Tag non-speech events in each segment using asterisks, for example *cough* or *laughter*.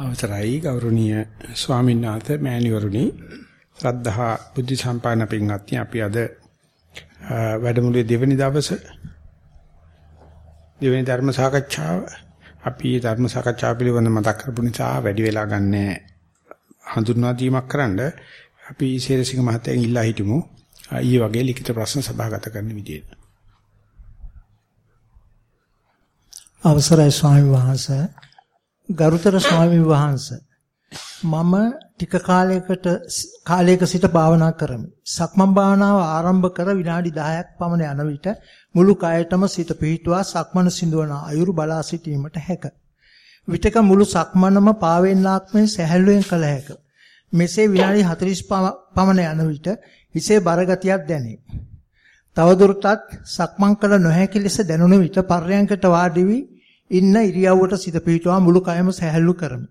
අවසරයි ගෞරවනීය ස්වාමීන් වහන්සේ මෑණිවරුනි. ශ්‍රද්ධහා බුද්ධ සම්පන්න පින්වත්නි අපි අද වැඩමුළුවේ දෙවැනි දවසේ දෙවැනි ධර්ම සාකච්ඡාව අපි ධර්ම සාකච්ඡාව පිළිබඳ මතක් කරපු නිසා වැඩි වෙලා ගන්න. හඳුන්වා දීමක් කරන්න අපි ශේරසිංහ මහත්තයන් ඉල්ලා හිටමු. ඊයේ වගේ ලිඛිත ප්‍රශ්න සභාගත කරන්න විදියට. අවසරයි ස්වාමි වහන්සේ. ගරුතර ස්වාමි වහන්සේ මම ටික කාලයකට කාලයක සිට භාවනා කරමි. සක්මන් භාවනාව ආරම්භ කර විනාඩි 10ක් පමණ යන විට මුළු කයටම සිත පිහිටුවා සක්මන සිඳවන අයුරු බලා සිටීමට හැක. විටක මුළු සක්මනම පාවෙන්නාක් මෙන් සැහැල්ලුවෙන් කළ හැක. මෙසේ විනාඩි 40 පමණ යන විට හිසේ බරගතියක් දැනේ. තවදුරටත් සක්මන් කළ නොහැකි ලෙස දැනුන විට පර්යංකට වාඩි වී ඉන්න ඉරියව්වට සිත පිහිටුවා මුළු කයම සැහැල්ලු කරමි.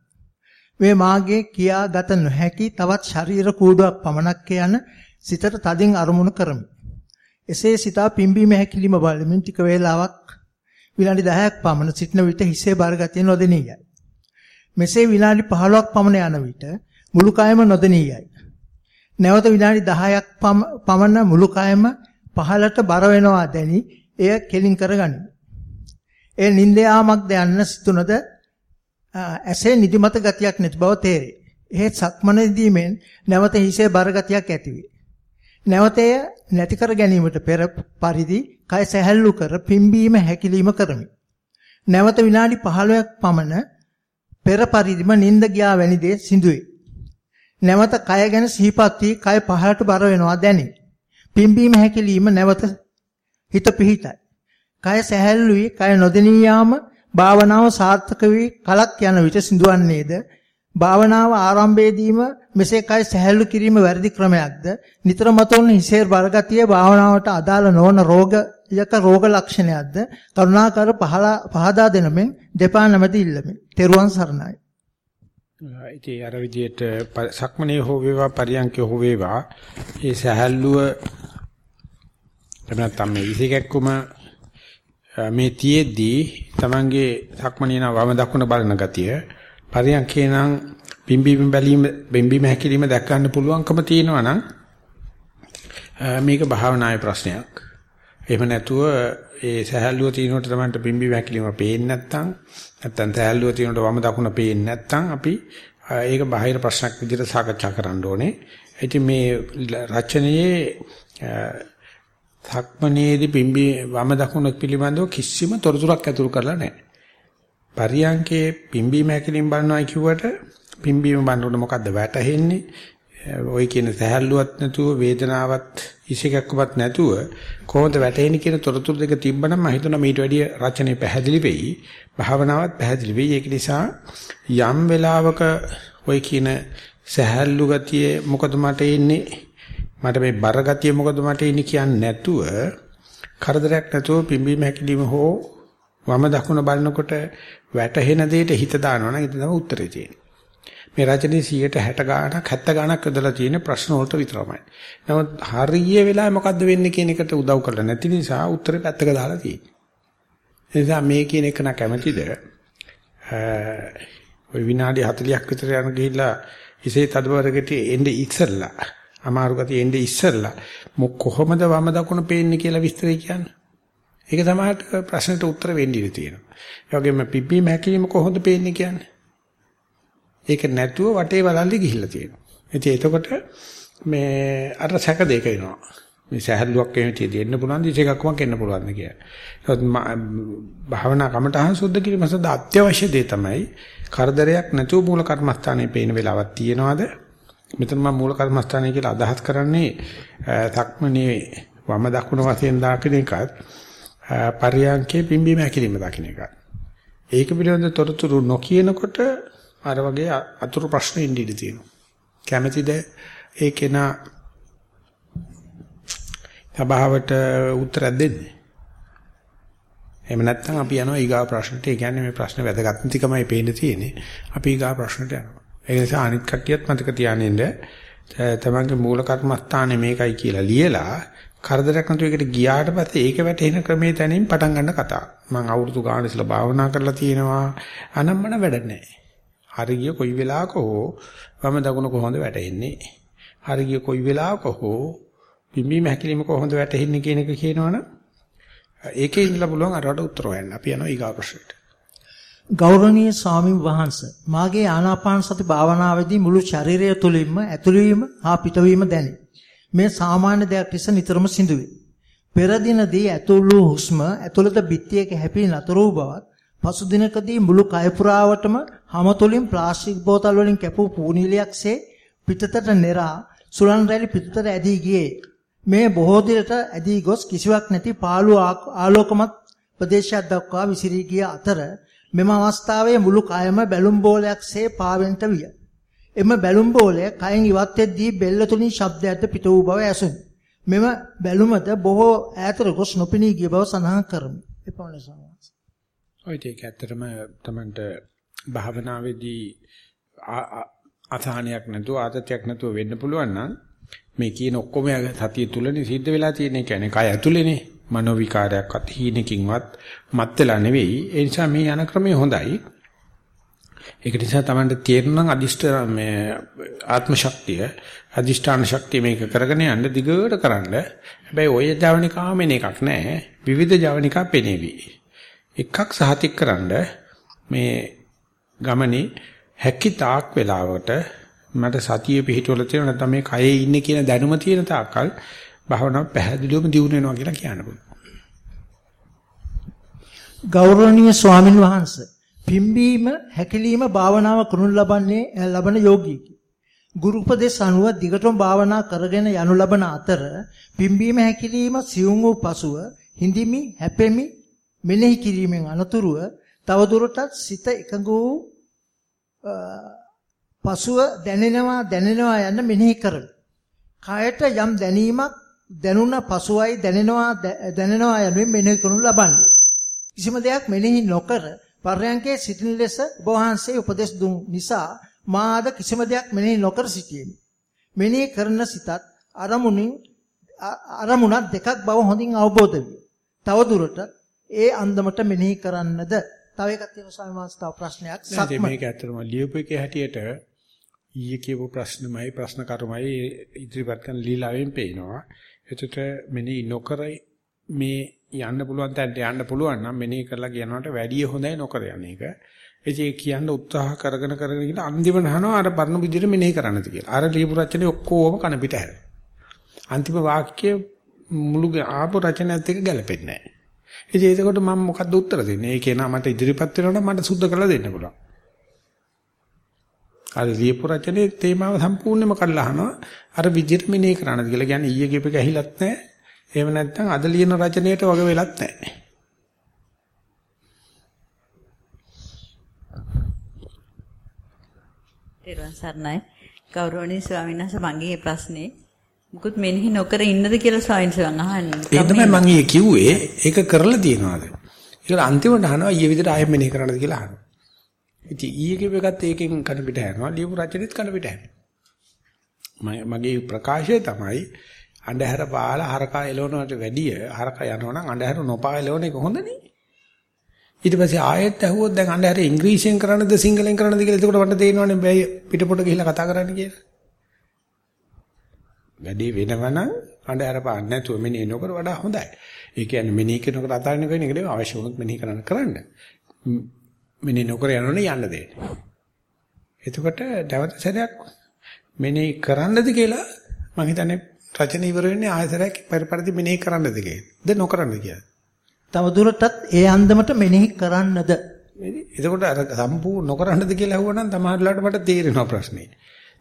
මේ මාගේ කියාගත නොහැකි තවත් ශරීර කූඩුවක් පමණක් යන සිතට තදින් අරමුණු කරමි. එසේ සිතා පිම්බීම හැකිලිම බලමින් ටික වේලාවක් විනාඩි 10ක් පමණ සිටන විට හිසේ බරගතිය නොදෙනී යයි. මෙසේ විනාඩි 15ක් පමණ යන විට මුළු කයම නොදෙනී යයි. නැවත විනාඩි 10ක් පමණ මුළු කයම පහළට බර වෙනවා දැනි එය කෙලින් කරගනිමි. ඒ නිින්ද යාමක්ද යන්න සිතුනද ඇසේ නිදිමත ගතියක් නැති බව තේරේ. එහෙත් සක්මනේදී මෙන් නැවත හිසේ බර ගතියක් ඇතිවේ. නැවතය නැති කර ගැනීමට පෙර පරිදි කය සැහැල්ලු කර පිම්බීම හැකිලිම කරමි. නැවත විනාඩි 15ක් පමණ පෙර පරිදිම නිින්ද ගියා වැනි දේ සිදුවේ. නැවත කය ගැන සිහිපත් වී කය පහළට බර වෙනවා දැනේ. පිම්බීම හැකිලිම නැවත හිත පිහිටයි. කය සැහැල්ලුයි කය නොදෙනී යාම භාවනාව සාර්ථක වී කලක් යන විට සිදුවන්නේද? භාවනාව ආරම්භයේදීම මෙසේ කය සැහැල්ලු කිරීම වැරදි ක්‍රමයක්ද? නිතර මතුවන හිසේර බරගතිය භාවනාවට අදාළ නොවන රෝගයක රෝග ලක්ෂණයක්ද? කරුණාකර පහදා දෙනමින් දෙපා නැමැති ඉල්ලමි. තෙරුවන් සරණයි. ඉතින් අර විදියට සක්මනේ හෝ වේවා පරියන්කේ හෝ වේවා ඒ සහැල්ලුව එතන තමයි ඉසිකැක්කුම මේ තියේදී Tamange සක්මණේන වම දකුණ බලන ගතිය පරියන්කේ නම් බිම්බීම බැලීම බිම්බීම හැකිලිම දැක් ගන්න පුළුවන්කම තියෙනවා නම් මේක භාවනායේ ප්‍රශ්නයක්. එහෙම නැතුව ඒ සහැල්ලුව තියෙනකොට තමයි බිම්බීම හැකිලිම පේන්නේ නැත්නම් නැත්නම් සහැල්ලුව තියෙනකොට වම දකුණ පේන්නේ නැත්නම් අපි ඒක බාහිර ප්‍රශ්නයක් විදිහට සාකච්ඡා කරන්න ඕනේ. ඉතින් මේ රචනයේ සක්මනේදී පිම්බි වම දකුණ පිළිබඳව කිසිම තොරතුරක් ඇතුළු කරලා නැහැ. පරියංකේ පිම්බි මැකිලින් බලනවා කිව්වට පිම්බීම බලනකොට මොකද්ද වැටහෙන්නේ? ওই කියන සහැල්ලුවක් නැතුව වේදනාවක් ඉසිකක්වත් නැතුව කොහොමද වැටෙන්නේ කියන තොරතුරු දෙක තිබ්බනම් මම හිතනවා මීට වැඩිය රචනය පැහැදිලි වෙයි. භාවනාවත් පැහැදිලි වෙයි. ඒක නිසා යම් වෙලාවක ওই කියන සහැල්ලු ගතිය මොකද මට එන්නේ මට මේ බර ගතිය මොකද මට ඉන්නේ කියන්නේ නැතුව කරදරයක් නැතුව පිම්බීම හැකිලිම හෝ වම දකුණ බලනකොට වැටහෙන දෙයට හිත දානවා නම් ඒක තමයි උත්තරේ තියෙන්නේ. මේ රචනයේ 160 ගාණක් 70 ගාණක් යොදලා තියෙන ප්‍රශ්න වලට විතරමයි. නමුත් හරිය වෙලාවෙ මොකද්ද වෙන්නේ කියන එකට උදව් කරලා නැති නිසා උත්තරේ පැත්තක දාලා තියෙන්නේ. ඒ නිසා මේ කියන එක නා කැමැතිද? ඔය විනාඩි 40ක් විතර යන ගිහිල්ලා ඉසේ තදබරකට එන්නේ ඉස්සල්ලා අමාරු ගතිය එන්නේ ඉස්සෙල්ලා මොක කොහොමද වම දකුණ පේන්නේ කියලා විස්තරය කියන්නේ. ඒක සමහරට ප්‍රශ්නෙට උත්තර වෙන්න ඉඩ තියෙනවා. ඒ වගේම පිපි මැකීම කොහොමද පේන්නේ කියන්නේ. ඒක නැතුව වටේ බලල්ලි ගිහිල්ලා තියෙනවා. ඉතින් එතකොට මේ අර සැක දෙක එනවා. මේ සහැල්ලුවක් එහෙම තියදී එන්න පුළුවන් දිශේකක්මක් එන්න පුළුවන් කියලා. ඒත් භාවනා කමටහන් සුද්ධ කිරීම සඳහා අත්‍යවශ්‍ය දේ තමයි කරදරයක් නැතුව මූල කර්මස්ථානයේ පේන වෙලාවක් තියෙනවද? මෙතන මම මූල කර්මස්ථානය කියලා අදහස් කරන්නේ තක්මනේ වම දකුණ වශයෙන් දාකින එකත් පරියන්කේ පිම්බීම හැකිලිම දකින්න එකත්. ඒක පිළිබඳ තොරතුරු නොකියනකොට අර වගේ අතුරු ප්‍රශ්න ඉඳී තියෙනවා. කැමැතිද ඒකේන සභාවට උත්තර දෙන්නේ? එහෙම නැත්නම් අපි යනවා ඊගා ප්‍රශ්නට. ඒ කියන්නේ මේ ප්‍රශ්න වැදගත් නැතිකමයි පේන්න තියෙන්නේ. අපි ඊගා ප්‍රශ්නට යනවා. ඒ නිසා අනිත් කට්ටියත් මතක තියානින්න තමන්ගේ මූල කර්මස්ථානේ මේකයි කියලා ලියලා කරදරයක් නැතුව එකට ගියාට පස්සේ ඒක වැටෙන ක්‍රමයේ තැනින් පටන් ගන්න කතාව. මම අවුරුදු ගානක් ඉස්සලා භාවනා කරලා තියෙනවා. අනම්මන වැඩ නැහැ. හරිය කොයි වෙලාවක හෝ වම දකුණ කොහොමද වැටෙන්නේ? හරිය කොයි වෙලාවක හෝ පිම්බීම හැකිලිම කොහොමද වැටෙන්නේ කියන එක කියනවනම් ඒකේ ඉඳලා පුළුවන් අරකට උත්තර හොයන්න. අපි යනවා ඊගා ප්‍රශ්නෙට. ගෞරවනීය ස්වාමින් වහන්සේ මාගේ ආනාපාන සති භාවනාවේදී මුළු ශරීරය තුලින්ම ඇතුළවීම හා පිටවීම දැනේ. මේ සාමාන්‍ය දෙයක් ලෙස නිතරම සිදුවේ. පෙර දිනදී ඇතුළු හුස්ම ඇතුළත බිත්තියක හැපී නතර වූ බවත් පසු දිනකදී මුළු කය පුරාවටම හැම තුලින් ප්ලාස්ටික් බෝතල් වලින් කැපූ පූනිලියක්සේ පිටතට නෙරා සුලන් රැලි පිටතට ඇදී ගියේ. මේ බොහෝ දිනට ඇදී ගොස් කිසිවක් නැති පාළු ආලෝකමත් ප්‍රදේශයක් දක්වා විසිරී ගිය අතර මෙම අවස්ථාවේ මුළු කයම බැලුම් බෝලයක්සේ පාවෙන්ට විය. එම බැලුම් බෝලය කයෙන් ඉවත් වෙද්දී බෙල්ල තුලින් ශබ්දයක්ද පිට වූ බව ඇසුණි. මෙම බැලුමද බොහෝ ඈතට ගොස් නොපෙනී ගිය බව සඳහන් කරමි. එපමණයි සමහරවිට. ඔය ඒක ඇත්තටම තමන්ට භාවනාවේදී අසහනයක් නැතුව ආතතියක් නැතුව වෙන්න පුළුවන් නම් මේ කියන ඔක්කොම සතිය තුලනේ සිද්ධ වෙලා තියෙන කියන්නේ කය ඇතුලේනේ මනෝ විකාරයක්වත් හීනකින්වත් මත් වෙලා නෙවෙයි. ඒ නිසා මේ යන ක්‍රමය හොඳයි. ඒක නිසා Tamanට තේරෙනවා අදිෂ්ඨ මේ ආත්ම ශක්තිය අදිෂ්ඨාන ශක්තිය මේක කරගෙන යන්න දිගට කරන්න. හැබැයි ඔය ජවනිකාව මෙන්න එකක් නෑ. විවිධ ජවනිකා පෙනේවි. එකක් සහතික කරන්න මේ ගමනේ හැකි තාක් වෙලාවට මට සතිය පිහිටවල තියෙන නැත්නම් මේ කයේ ඉන්නේ කියන දැනුම තියෙන තාක්කල් භාවනාව පැහැදිලිවම දියුණු වෙනවා කියලා කියන්න පුළුවන්. ගෞරවනීය ස්වාමින් වහන්සේ පිම්බීම හැකිලිම භාවනාව කරනු ලබන්නේ ලබන යෝගීකි. ගුරු උපදේශ අනුව දිගටම භාවනා කරගෙන යනු ලබන අතර පිම්බීම හැකිලිම සියුම් වූ පසුව හිඳිමි හැපෙමි මෙනෙහි කිරීමෙන් අනතුරුව තවදුරටත් සිත එකඟ වූ පසුව දැනෙනවා දැනෙනවා යන මෙනෙහි කරමි. කයට යම් දැනීමක් දැනුණ පසුවයි දැනෙනවා දැනෙනවා යනුවෙන් මෙනෙහි කරනු ලබන්නේ. කිසිම දෙයක් මෙනෙහි නොකර පර්යංකේ සිටින ලෙස ඔබ වහන්සේ උපදෙස් දුන් නිසා මා අද කිසිම දෙයක් මෙනෙහි නොකර සිටියෙමි. මෙනෙහි කරන සිතත් අරමුණින් අරමුණක් දෙකක් බව හොඳින් අවබෝධ විය. තවදුරටත් ඒ අන්දමට මෙනෙහි කරන්නද තව එකක් තියෙනවා ස්වාමීන් වහන්සේ තව ප්‍රශ්නයක් සක්ම මේක ඇත්තටම ලියුප එකේ හැටියට ඊයේ කියපු ප්‍රශ්නමයි ප්‍රශ්න කර්මයි ඉදිරිපත් කරන ලීලාවෙන් පේනවා එතකොට මෙනෙහි නොකර මේ යන්න පුළුවන් තැනට යන්න පුළුවන් නම් මෙනෙහි කරලා කියනකට වැඩිය හොඳයි නොකර යන එක. ඒ කියන්න උත්සාහ කරගෙන කරගෙන ගිහලා අන්තිමට අහනවා අර පරණ විදිහට මෙනෙහි කරන්නද කියලා. අර ලියපු රචනයේ ඔක්කොම කන පිට හැර. අන්තිම වාක්‍ය මුළු ආපු රචනයත් එක්ක ගැලපෙන්නේ නැහැ. ඉතින් ඒකට මම මොකද්ද උත්තර දෙන්නේ? ඒ කෙනා මට ඉදිරිපත් වෙනකොට මට සුද්ධ කරලා දෙන්න පුළුවන්. අර ලියපු රචනයේ තේමාව සම්පූර්ණයෙන්ම කඩලා අහනවා. අර විදිහට මෙනෙහි කරන්නද කියලා. කියන්නේ ඊයේ කියපේක ඇහිලත් නැහැ. එහෙම නැත්නම් අද ලියන රචනයට වග වෙලත් නැහැ. තෙරුවන් සරණයි. ගෞරවනීය ස්වාමීන් වහන්සේ මගේ ප්‍රශ්නේ මුකුත් මෙනෙහි නොකර ඉන්නද කියලා ස්වාමීන් වහන්සේ අහන්නේ. ඒක තමයි මම ඊයේ කිව්වේ. ඒක කරලා තියනවාද? ඒක අන්තිමට අහනවා ඊයේ විදිහට ආයෙත් මෙනෙහි කරන්නද කියලා අහනවා. ඉතින් ඊයේ කියපේකත් ඒකෙන් කන පිට හැරෙනවා. ලියපු රචනෙත් කන පිට හැරෙනවා. මගේ ප්‍රකාශය තමයි අන්ධහැර පාලා හරකා එලවනවට වැඩිය හරකා යනවනම් අන්ධහැර නොපා එලවන එක හොඳනේ. ඊට පස්සේ ආයෙත් ඇහුවොත් දැන් අන්ධහැර ඉංග්‍රීසියෙන් කරන්නද සිංහලෙන් කරන්නද කියලා එතකොට මට තේරෙනවනේ බෑ පිටපොට ගිහිල්ලා කතා කරන්න කියලා. වැඩේ වෙනවනම් අන්ධහැර පාන්න නැතුව මෙනේ නොකර වඩා හොඳයි. ඒ කියන්නේ මෙනේ කරනකොට අතාරින්න කියන එක නෙවෙයි අවශ්‍ය වුණොත් මෙනේ කරන්න කරන්න. මෙනේ නොකර යනවනේ යන්න දෙන්න. එතකොට දවස් සැරයක් මෙනේ කරන්නද කියලා මම හිතන්නේ රචන ඉවර වෙන්නේ ආයතරයක් පරිපරදි මෙනෙහි කරන්නද කියලාද නොකරන්නද කියලා. තව දුරටත් ඒ අන්දමට මෙනෙහි කරන්නද? එතකොට අර සම්පූර්ණ නොකරන්නද කියලා අහුවනම් තමයිලාට මට තේරෙනවා ප්‍රශ්නේ.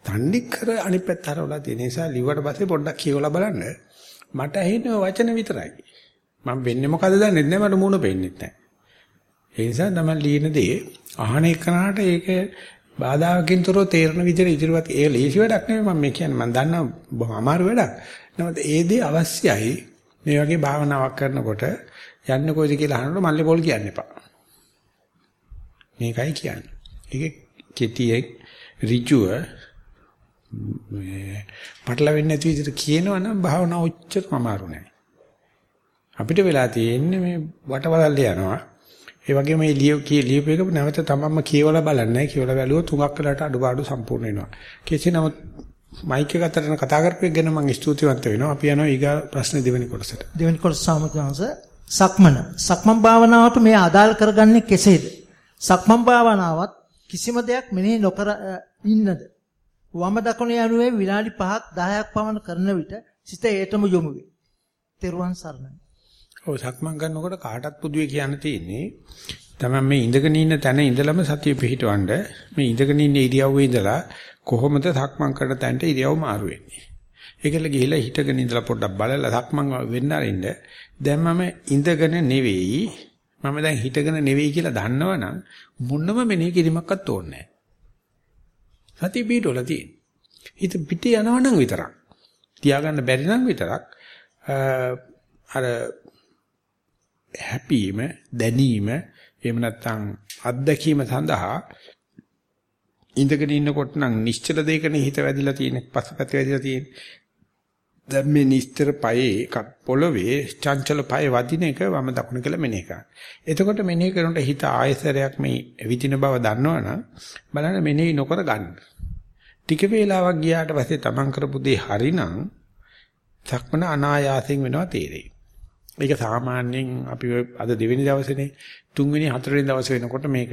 තන්නේ කර අනිත් පැත්ත හරවලා තියෙන නිසා ලිව්වට පස්සේ පොඩ්ඩක් කියවලා බලන්න. මට ඇහෙන්නේ වචන විතරයි. මම වෙන්නේ මොකද දන්නේ නැහැ මට මූණ පේන්නේ නැහැ. ඒ නිසා තමයි ලියන දේ අහන එකනට ඒක බාධාකින් තොරව තේරෙන විදිහට ඉදිරියට ඒ ලේසි වැඩක් නෙමෙයි මම මේ කියන්නේ මම දන්නා බොහොම අමාරු වැඩක්. නමුත් ඒ දේ අවශ්‍යයි මේ වගේ භාවනාවක් කරනකොට යන්න කොයිද කියලා අහනකොට මල්ලේ පොල් කියන්න එපා. මේකයි කියන්නේ. ඒක කෙටියෙන් ඍජුව මේ පටලවෙන්නේ නැති විදිහට කියනවනම් භාවනාව ඔච්චරම අමාරු නෑ. අපිට වෙලා තියෙන්නේ මේ වටවලල්ල යනවා. ඒ වගේම මේ ලිය ලියපු එක නැවත තමන්ම කියවලා බලන්නේ කියවලා බැලුවොත් තුඟක් වෙලාට අඩුපාඩු සම්පූර්ණ වෙනවා. කෙසේ නමුත් මයික් එක අතරන කතා කරපෙක් ගැන මම ස්තුතිවන්ත වෙනවා. අපි යනවා ඊගා ප්‍රශ්න දෙවෙනි කොටසට. දෙවෙනි කොටස සාමකංශ සක්මන. සක්මන් භාවනාවට මේ අදාළ කරගන්නේ කෙසේද? සක්මන් භාවනාවත් කිසිම දෙයක් මෙනෙහි නොකර ඉන්නද? වම දකුණ යනුවේ විනාඩි 5ක් 10ක් පමණ කරන විට සිත ඒටම යොමු වේ. තෙරුවන් සරණයි. ඔව් සක්මන් කරනකොට කාටත් පුදුවේ කියන්න තියෙන්නේ තමයි මේ ඉඳගෙන ඉන්න තැන ඉඳලම සතිය පිහිටවන්න මේ ඉඳගෙන ඉන්න ඉරියව්වේ ඉඳලා කොහොමද සක්මන් කරන තැනට ඉරියව් මාරු වෙන්නේ. ඒකල ගිහිලා හිටගෙන ඉඳලා පොඩ්ඩක් බලලා සක්මන් වෙන්න අරින්න දැන් මම ඉඳගෙන නෙවෙයි මම දැන් හිටගෙන නෙවෙයි කියලා දන්නවනම් මොනම මෙනෙහි කිරීමක්වත් ඕනේ නැහැ. සතිය පිහිටවල තියෙන. හිත පිට යනවනම් විතරක් තියාගන්න බැරි නම් විතරක් අර හැපීම දැනීම එහෙම නැත්නම් අත්දැකීම සඳහා ඉඳගෙන ඉන්නකොට නම් නිශ්චල දෙයකනේ හිත වැදිලා තියෙන්නේ පස්සපැත්ත වැදිලා තියෙන්නේ දැන් මේ නිශ්චල පයේ පොළවේ චංචල පයේ වදින එක වම දකුණ කියලා මෙනෙහි කරා. එතකොට මෙනෙහි කරනකොට හිත ආයසරයක් මේ විදින බව දන්නවනම් බලන්න මෙනෙහි නොකර ගන්න. ටික වේලාවක් ගියාට පස්සේ තමන් කරපු දේ හරිනම් සක්මන අනායාසයෙන් වෙනවා තේරෙයි. මේක සාමාන්‍යයෙන් අපි අද දෙවෙනි දවසේනේ තුන්වෙනි හතරවෙනි දවසේ වෙනකොට මේක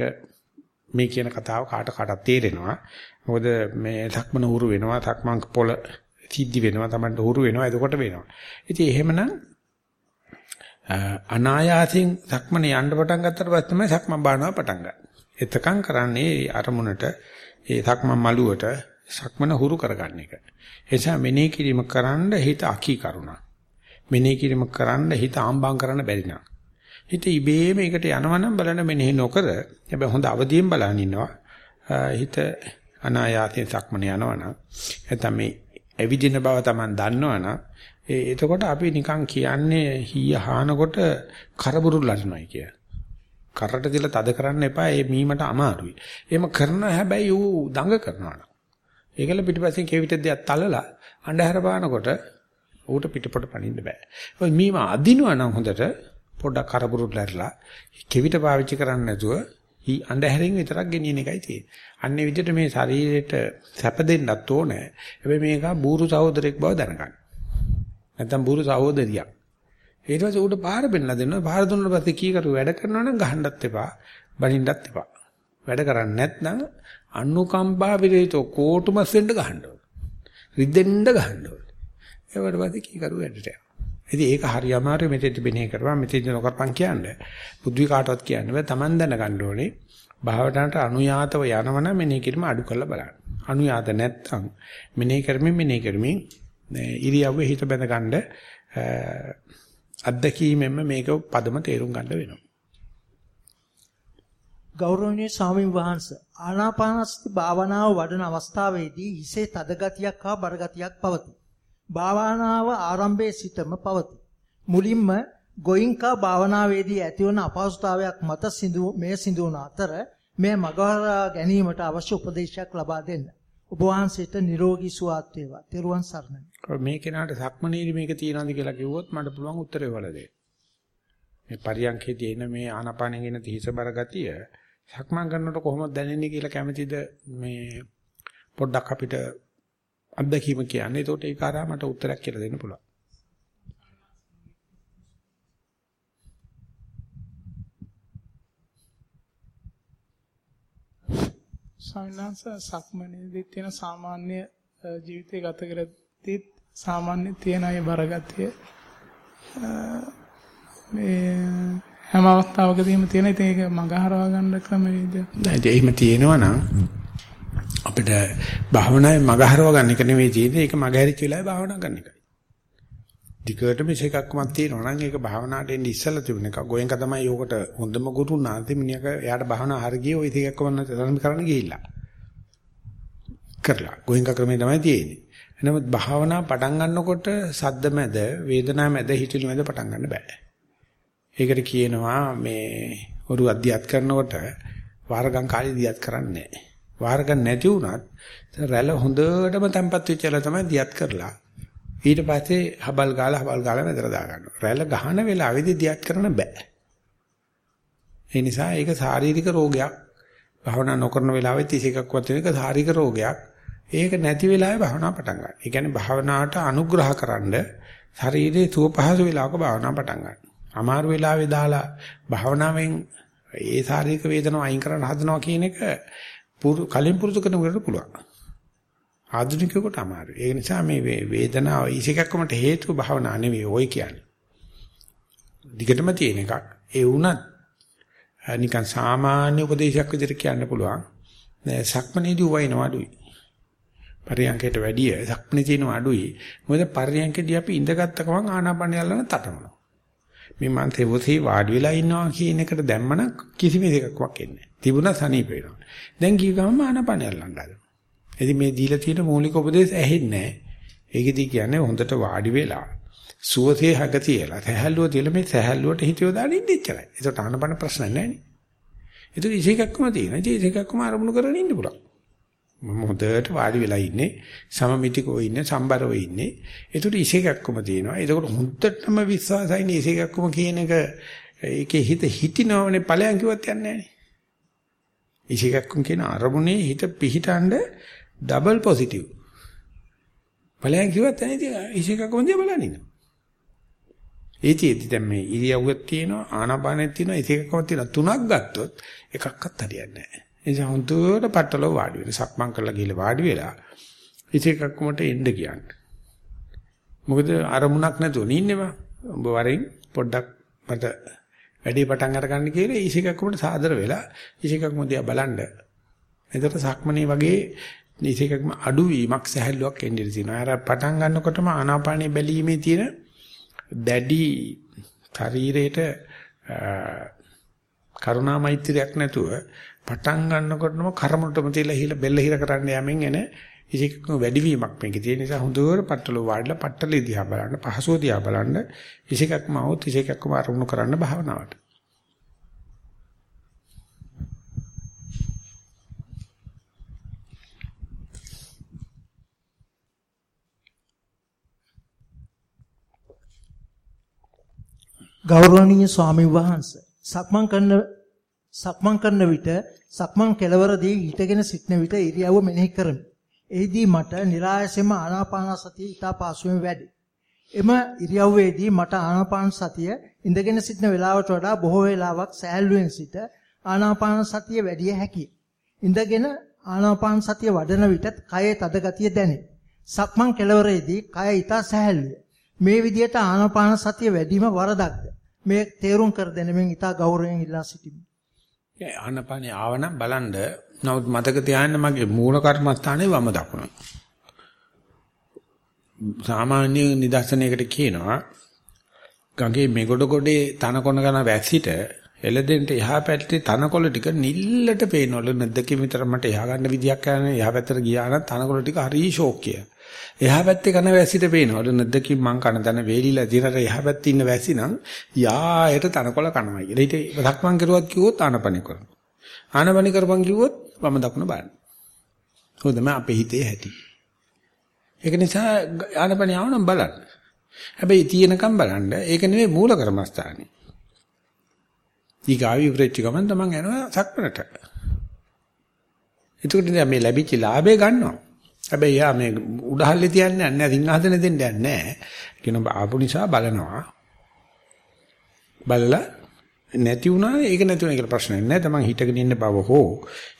මේ කියන කතාව කාට කාටත් තේරෙනවා. මොකද මේ සක්මන උරු වෙනවා, සක්මන් පොළ සිද්ධි වෙනවා, Tamanට උරු වෙනවා, එතකොට වෙනවා. ඉතින් එහෙමනම් අනායාසයෙන් සක්මන යන්න පටන් ගත්තට පස්සේ තමයි සක්මන් බානවා පටන් ගන්න. එතකන් කරන්නේ අරමුණට ඒ සක්මන් මළුවට සක්මන හුරු කරගන්න එක. එනිසා මෙනෙහි කිරීම කරන්න හිත අකී කරුණා. මෙනෙහි කිරීම කරන්න හිත ආම්බම් කරන්න බැරි නම්. හිත ඉබේම ඒකට යනවනම් බලන්න මෙනෙහි නොකර හැබැයි හොඳ අවදියෙන් බලන් ඉන්නවා. හිත අනායාසයෙන් සක්මන යනවනම් නැත්නම් මේ ඇවිදින බව Taman දන්නවනම් ඒ එතකොට අපි නිකන් කියන්නේ හීය හානකොට කරබුරුල් අරිනවයි කිය. කරට තියලා තද කරන්න එපා ඒ මීමට අමාරුයි. එහෙම කරන හැබැයි ඌ දඟ කරනවා. ඒකල පිටිපස්සෙන් කෙවිත දෙයක් තලලා අන්ධහර පානකොට ඌට පිටපොට පනින්න බෑ. ඔය මීම අදිනවා නම් හොඳට පොඩ්ඩක් කරබුරුල්ලාරලා කෙවිත පාවිච්චි කරන්නේ නැතුව හි අන්ධහැරෙන් විතරක් ගෙනියන එකයි තියෙන්නේ. අන්නේ විදිහට මේ ශරීරයට සැප දෙන්නත් ඕනේ. හැබැයි මේක බూరు සහෝදරෙක් බව දැනගන්න. නැත්තම් බూరు සහෝදරියක්. ඊට පස්සේ ඌට පාර බෙන්නලා දෙනවා. පාර දුන්නා පස්සේ කී කරු වැඩ කරනවා නම් ගහන්නත් එපා. බනින්නත් එපා. වැඩ කරන්නේ නැත්නම් අනුකම්පා විරහිතව කෝටුමස් වෙන්න ගහන්න ඕන. රිදෙන්න ගහන්න ඕන. ඒවට පස්සේ කී කරු වැඩට යනවා. ඉතින් ඒක හරි අමාරුයි මෙතෙන්ට බෙනේ කරපන් මෙතෙන්ට නොකරපන් කියන්නේ. බුද්ධි කාටවත් කියන්න බෑ. Taman දැනගන්න ඕනේ. භාවනාවට අනුයාතව යනවනම් මෙනේ කිරීම අඩු කරලා බලන්න. අනුයාත නැත්නම් මෙනේ කරමින් මෙනේ කරමින් ඉරියව්වේ හිත බැඳගන්න අත්දැකීමෙන්ම මේක පදම තේරුම් ගන්න වෙනවා. ගෞරවනීය ස්වාමීන් වහන්සේ ආනාපානසති භාවනාව වඩන අවස්ථාවේදී හිසේ තද ගතියක් හා බර ගතියක් පවතී. භාවනාව ආරම්භයේ සිටම පවතී. මුලින්ම ගෝයින්කා භාවනාවේදී ඇතිවන අපහසුතාවයක් මත සිඳු මේ සිඳුන අතර මේ මගහරා ගැනීමට අවශ්‍ය උපදේශයක් ලබා දෙන්න. ඔබ වහන්සේට නිරෝගී සුවපත් වේවා. තෙරුවන් සරණයි. මේ කෙනාට සක්මනීරි මේක තියනවාද කියලා කිව්වොත් මට පුළුවන් උත්තරේ වල දෙන්න. මේ පරියන්කේදී එන මේ ආනාපානෙන් එන තිහිසබර ගතිය සක්මන් කරනකොට කොහොමද දැනෙන්නේ කියලා කැමතිද මේ පොඩ්ඩක් අපිට අත්දැකීම කියන්නේ. ඒකට ඒක ආරා මට උත්තරයක් කියලා දෙන්න පුළුවන්. සාමාන්‍යස සක්මනේදී තියෙන සාමාන්‍ය ජීවිතය ගත කරද්දී සාමාන්‍ය තියෙන අය බරගතිය මේ හැම අවස්ථාවකදීම තියෙන ඉතින් ඒක මඟ හරවා ගන්න ක්‍රමවේද? දැන් එහෙම තියෙනවා නම් අපිට භාවනාවේ මඟ හරව ගන්න එක නෙවෙයි තියෙන්නේ ඒක මඟ හැරිච්ච වෙලාවේ භාවනා කරන එකයි. දිගට මේක එකක්මත් තියෙනවා නම් ඒක භාවනාවට එන්නේ ඉස්සලා තිබුණ එක. ගෝයෙන්ක තමයි යෝකට හොඳම ගුරු නාන්ති මිනිහක එයාට භාවනා හරිය ওই ටිකක් වන්න තරම් කරන්න ගිහිල්ලා. කරලා ගෝයෙන්ක ක්‍රමේ තමයි තියෙන්නේ. එනමුත් භාවනා පටන් ගන්නකොට සද්ද මැද වේදනා මැද හිතිලි මැද පටන් ගන්න බෑ. ඒකට කියනවා මේ ඔරු අධ්‍යාත් කරනකොට වාරගම් කාලේ දියත් කරන්නේ නැහැ. වාරගම් නැති වුණත් රැළ හොඳටම තැම්පත් වෙච්ච වෙලාව තමයි දියත් කරලා ඊට පස්සේ හබල් ගාලා හබල් ගාලා මැදට දා ගන්නවා. රැළ ගහන වෙලාවේදී දියත් කරන්න බෑ. ඒ නිසා ඒක ශාරීරික රෝගයක්. භාවනා නොකරන වෙලාවෙත් ඉසිකක්වත් වෙන එක ශාරීරික රෝගයක්. ඒක නැති වෙලාවේ භාවනා පටන් ගන්න. ඒ කියන්නේ භාවනාවට අනුග්‍රහකරනද ශරීරයේ සුව පහසු වෙලාවක භාවනා පටන් ගන්න. අමාරු වෙලාවේ දාලා භාවනාවෙන් ඒ ශාරීරික වේදනාව අයින් කරන්න හදනවා කියන එක කලින් පුරුදු කරනකොට පුළුවන්. ආධුනිකයෙකුට අමාරුයි. ඒ නිසා මේ වේදනාව ඉසිකක්කමට හේතුව භාවනා නෙවෙයි ඔය කියන්නේ. දිගටම තියෙන එකක්. ඒ වුණත් නිකන් සාමාන්‍ය උපදේශයක් විදිහට කියන්න පුළුවන්. සක්මනේදී වයින්ව අඩුයි. පරියන්කයට වැඩිය සක්මනේ තියෙනව අඩුයි. මොකද පරියන්කදී අපි ඉඳගත්ත ගමන් ආනාපානය යල්ලන තටමනවා. මේ මං තෙවොසේ වාඩි වෙලා ඉන්නවා කියන එකට දැම්මම කිසිම එකක් එන්නේ නැහැ. තිබුණා සනීප වෙනවා. දැන් ගිය ගමන් ආනාපානය යල්ලන්න හදනවා. ඉතින් මේ දීලා තියෙන මූලික උපදේශ ඇහෙන්නේ නැහැ. ඒකෙදි කියන්නේ හොඳට වාඩි වෙලා සුවසේ හග තියලා සහැල්ලුව තියලා මේ සහැල්ලුවට හිතියෝ දාන්න ඉන්න ඉච්චරයි. ඒකට ආනපන ප්‍රශ්න නැහැ නේ. ඒක ඉසේකක්ම තියෙනවා. ඉතින් ඉසේකක්ම ආරමුණු කරගෙන ඉන්න පුළුවන්. මම හොඳට වාඩි වෙලා ඉන්නේ සමමිතිකෝ ඉන්නේ සම්බරව ඉන්නේ. ඒකට ඉසේකක්ම තියෙනවා. ඒකට හොඳටම විශ්වාසයි ඉසේකක්ම කියන එක ඒකේ හිත හිටිනවනේ ඵලයන් කිව්වත් යන්නේ නැහැ නේ. ඉසේකක්ම කියන අරමුණේ හිත පිහිටන්න ඩබල් පොසිටිව්. ඵලයන් කිව්වත් නැහැ ඉතින් ඉසේකක්ම දිහා බලන්න ඉන්නවා. ඒතිෙදි දැන් මේ ඉරියව්වක් තියෙනවා ආනාපානෙත් තියෙනවා ඒකකම තියෙනවා තුනක් ගත්තොත් එකක්වත් හරියන්නේ නැහැ. ඒ නිසා හුදුවට පట్టල වාඩි වෙන සක්මන් කරලා ගිහලා වාඩි වෙලා ඒකකමට එන්න කියන්නේ. මොකද අරමුණක් නැතුව නින්නෙම. ඔබ වරින් පොඩ්ඩක් මට වැඩි පටන් අරගන්න කියලා ඊසිකකමට සාදර වෙලා ඊසිකකම දිහා බලන්න. එතකොට සක්මනේ වගේ ඊසිකකම අඩුවීමක් සැහැල්ලුවක් එන්නේ තියෙනවා. අර පටන් ගන්නකොටම ආනාපානේ බැලීමේ තියෙන දැඩි ශරීරයට කරුණා මෛත්‍රියක් නැතුව පටන් ගන්නකොටම කර්මොටම තියලා හිල බෙල්ල හිර කරන්න යමින් එන ඉතික වැඩිවීමක් මේකේ තියෙන නිසා හොඳට පට්ටල වාඩිලා පට්ටලේ දිහා බලන්න පහසුව දිහා බලන්න ඉසිකක්ම આવොත් ඉසිකක්ම අරමුණු කරන්න භාවනාවට. ගෞරවනීය ස්වාමීන් වහන්සේ සක්මන් කරන සක්මන් කරන විට සක්මන් කෙලවරදී හිටගෙන සිටන විට ඉරියව්ව මෙනෙහි කරමි. එෙහිදී මට નિરાයසෙම ආනාපාන සතිය ඉතා පාසුවෙන් වැඩි. එම ඉරියව්වේදී මට ආනාපාන සතිය ඉඳගෙන සිටින වේලාවට වඩා බොහෝ වේලාවක් සෑහළුවෙන් සිට ආනාපාන සතිය වැඩි හැකියි. ඉඳගෙන ආනාපාන සතිය වඩන විට කයේ තද ගතිය දැනේ. සක්මන් කෙලවරේදී කය ඉතා සෑහළුය. මේ විදිහට ආනාපාන සතිය වැඩිම වරදක්ද? මේ තේරුම් කර දෙනෙමින් ඉතා ගෞරවයෙන් ඉල්ලා සිටිමි. ඒ ආනපනේ ආවනම් බලන්න නමුත් මතක තියාගන්න මගේ මූල කර්මස්ථානේ වම දකුණ. සාමාන්‍ය නිදර්ශනයකට කියනවා ගඟේ මෙගොඩ ගොඩේ තනකොන ගන වැස්සිට එළදෙන්ට එහා පැත්තේ තනකොළ ටික නිල්ලට පේනවලු නැද්දකින් විතර මට එහා ගන්න විදියක් යන්නේ එහා පැත්තට ගියා නම් තනකොළ ටික හරි ෂෝක්කිය. එහා පැත්තේ කන වැස්සිට පේනවලු නැද්දකින් මං කන දන වේලිලා දිනට එහා පැත්තේ ඉන්න වැස්සි නම් යායට තනකොළ කනවා කියලා. ඊට දක්මන් කරුවත් කිව්වොත් ආනපනි කරනවා. ආනපනි කරපන් කිව්වොත් වම දකුණ බලන්න. හොඳම අපේ හිතේ ඇති. ඒක නිසා ආනපනි ආවනම් බලන්න. හැබැයි තියෙනකම් බලන්න. ඒක නෙවෙයි මූල කර්මස්ථානේ. ඊගාවි ඉවරෙච්ච ගමන් තමන් යනවා සක්මනට. එතකොට මේ ලැබිච්ච ලාභය ගන්නවා. හැබැයි යා මේ උඩහල්ලේ තියන්නේ නැහැ සිංහාසන දෙන්න යන්නේ නැහැ. කියන ආපු නිසා බලනවා. බලලා නැති වුණා ඒක නැති වුණා කියලා ප්‍රශ්නයක් නැහැ. තමන් හිටගෙන ඉන්න බව හෝ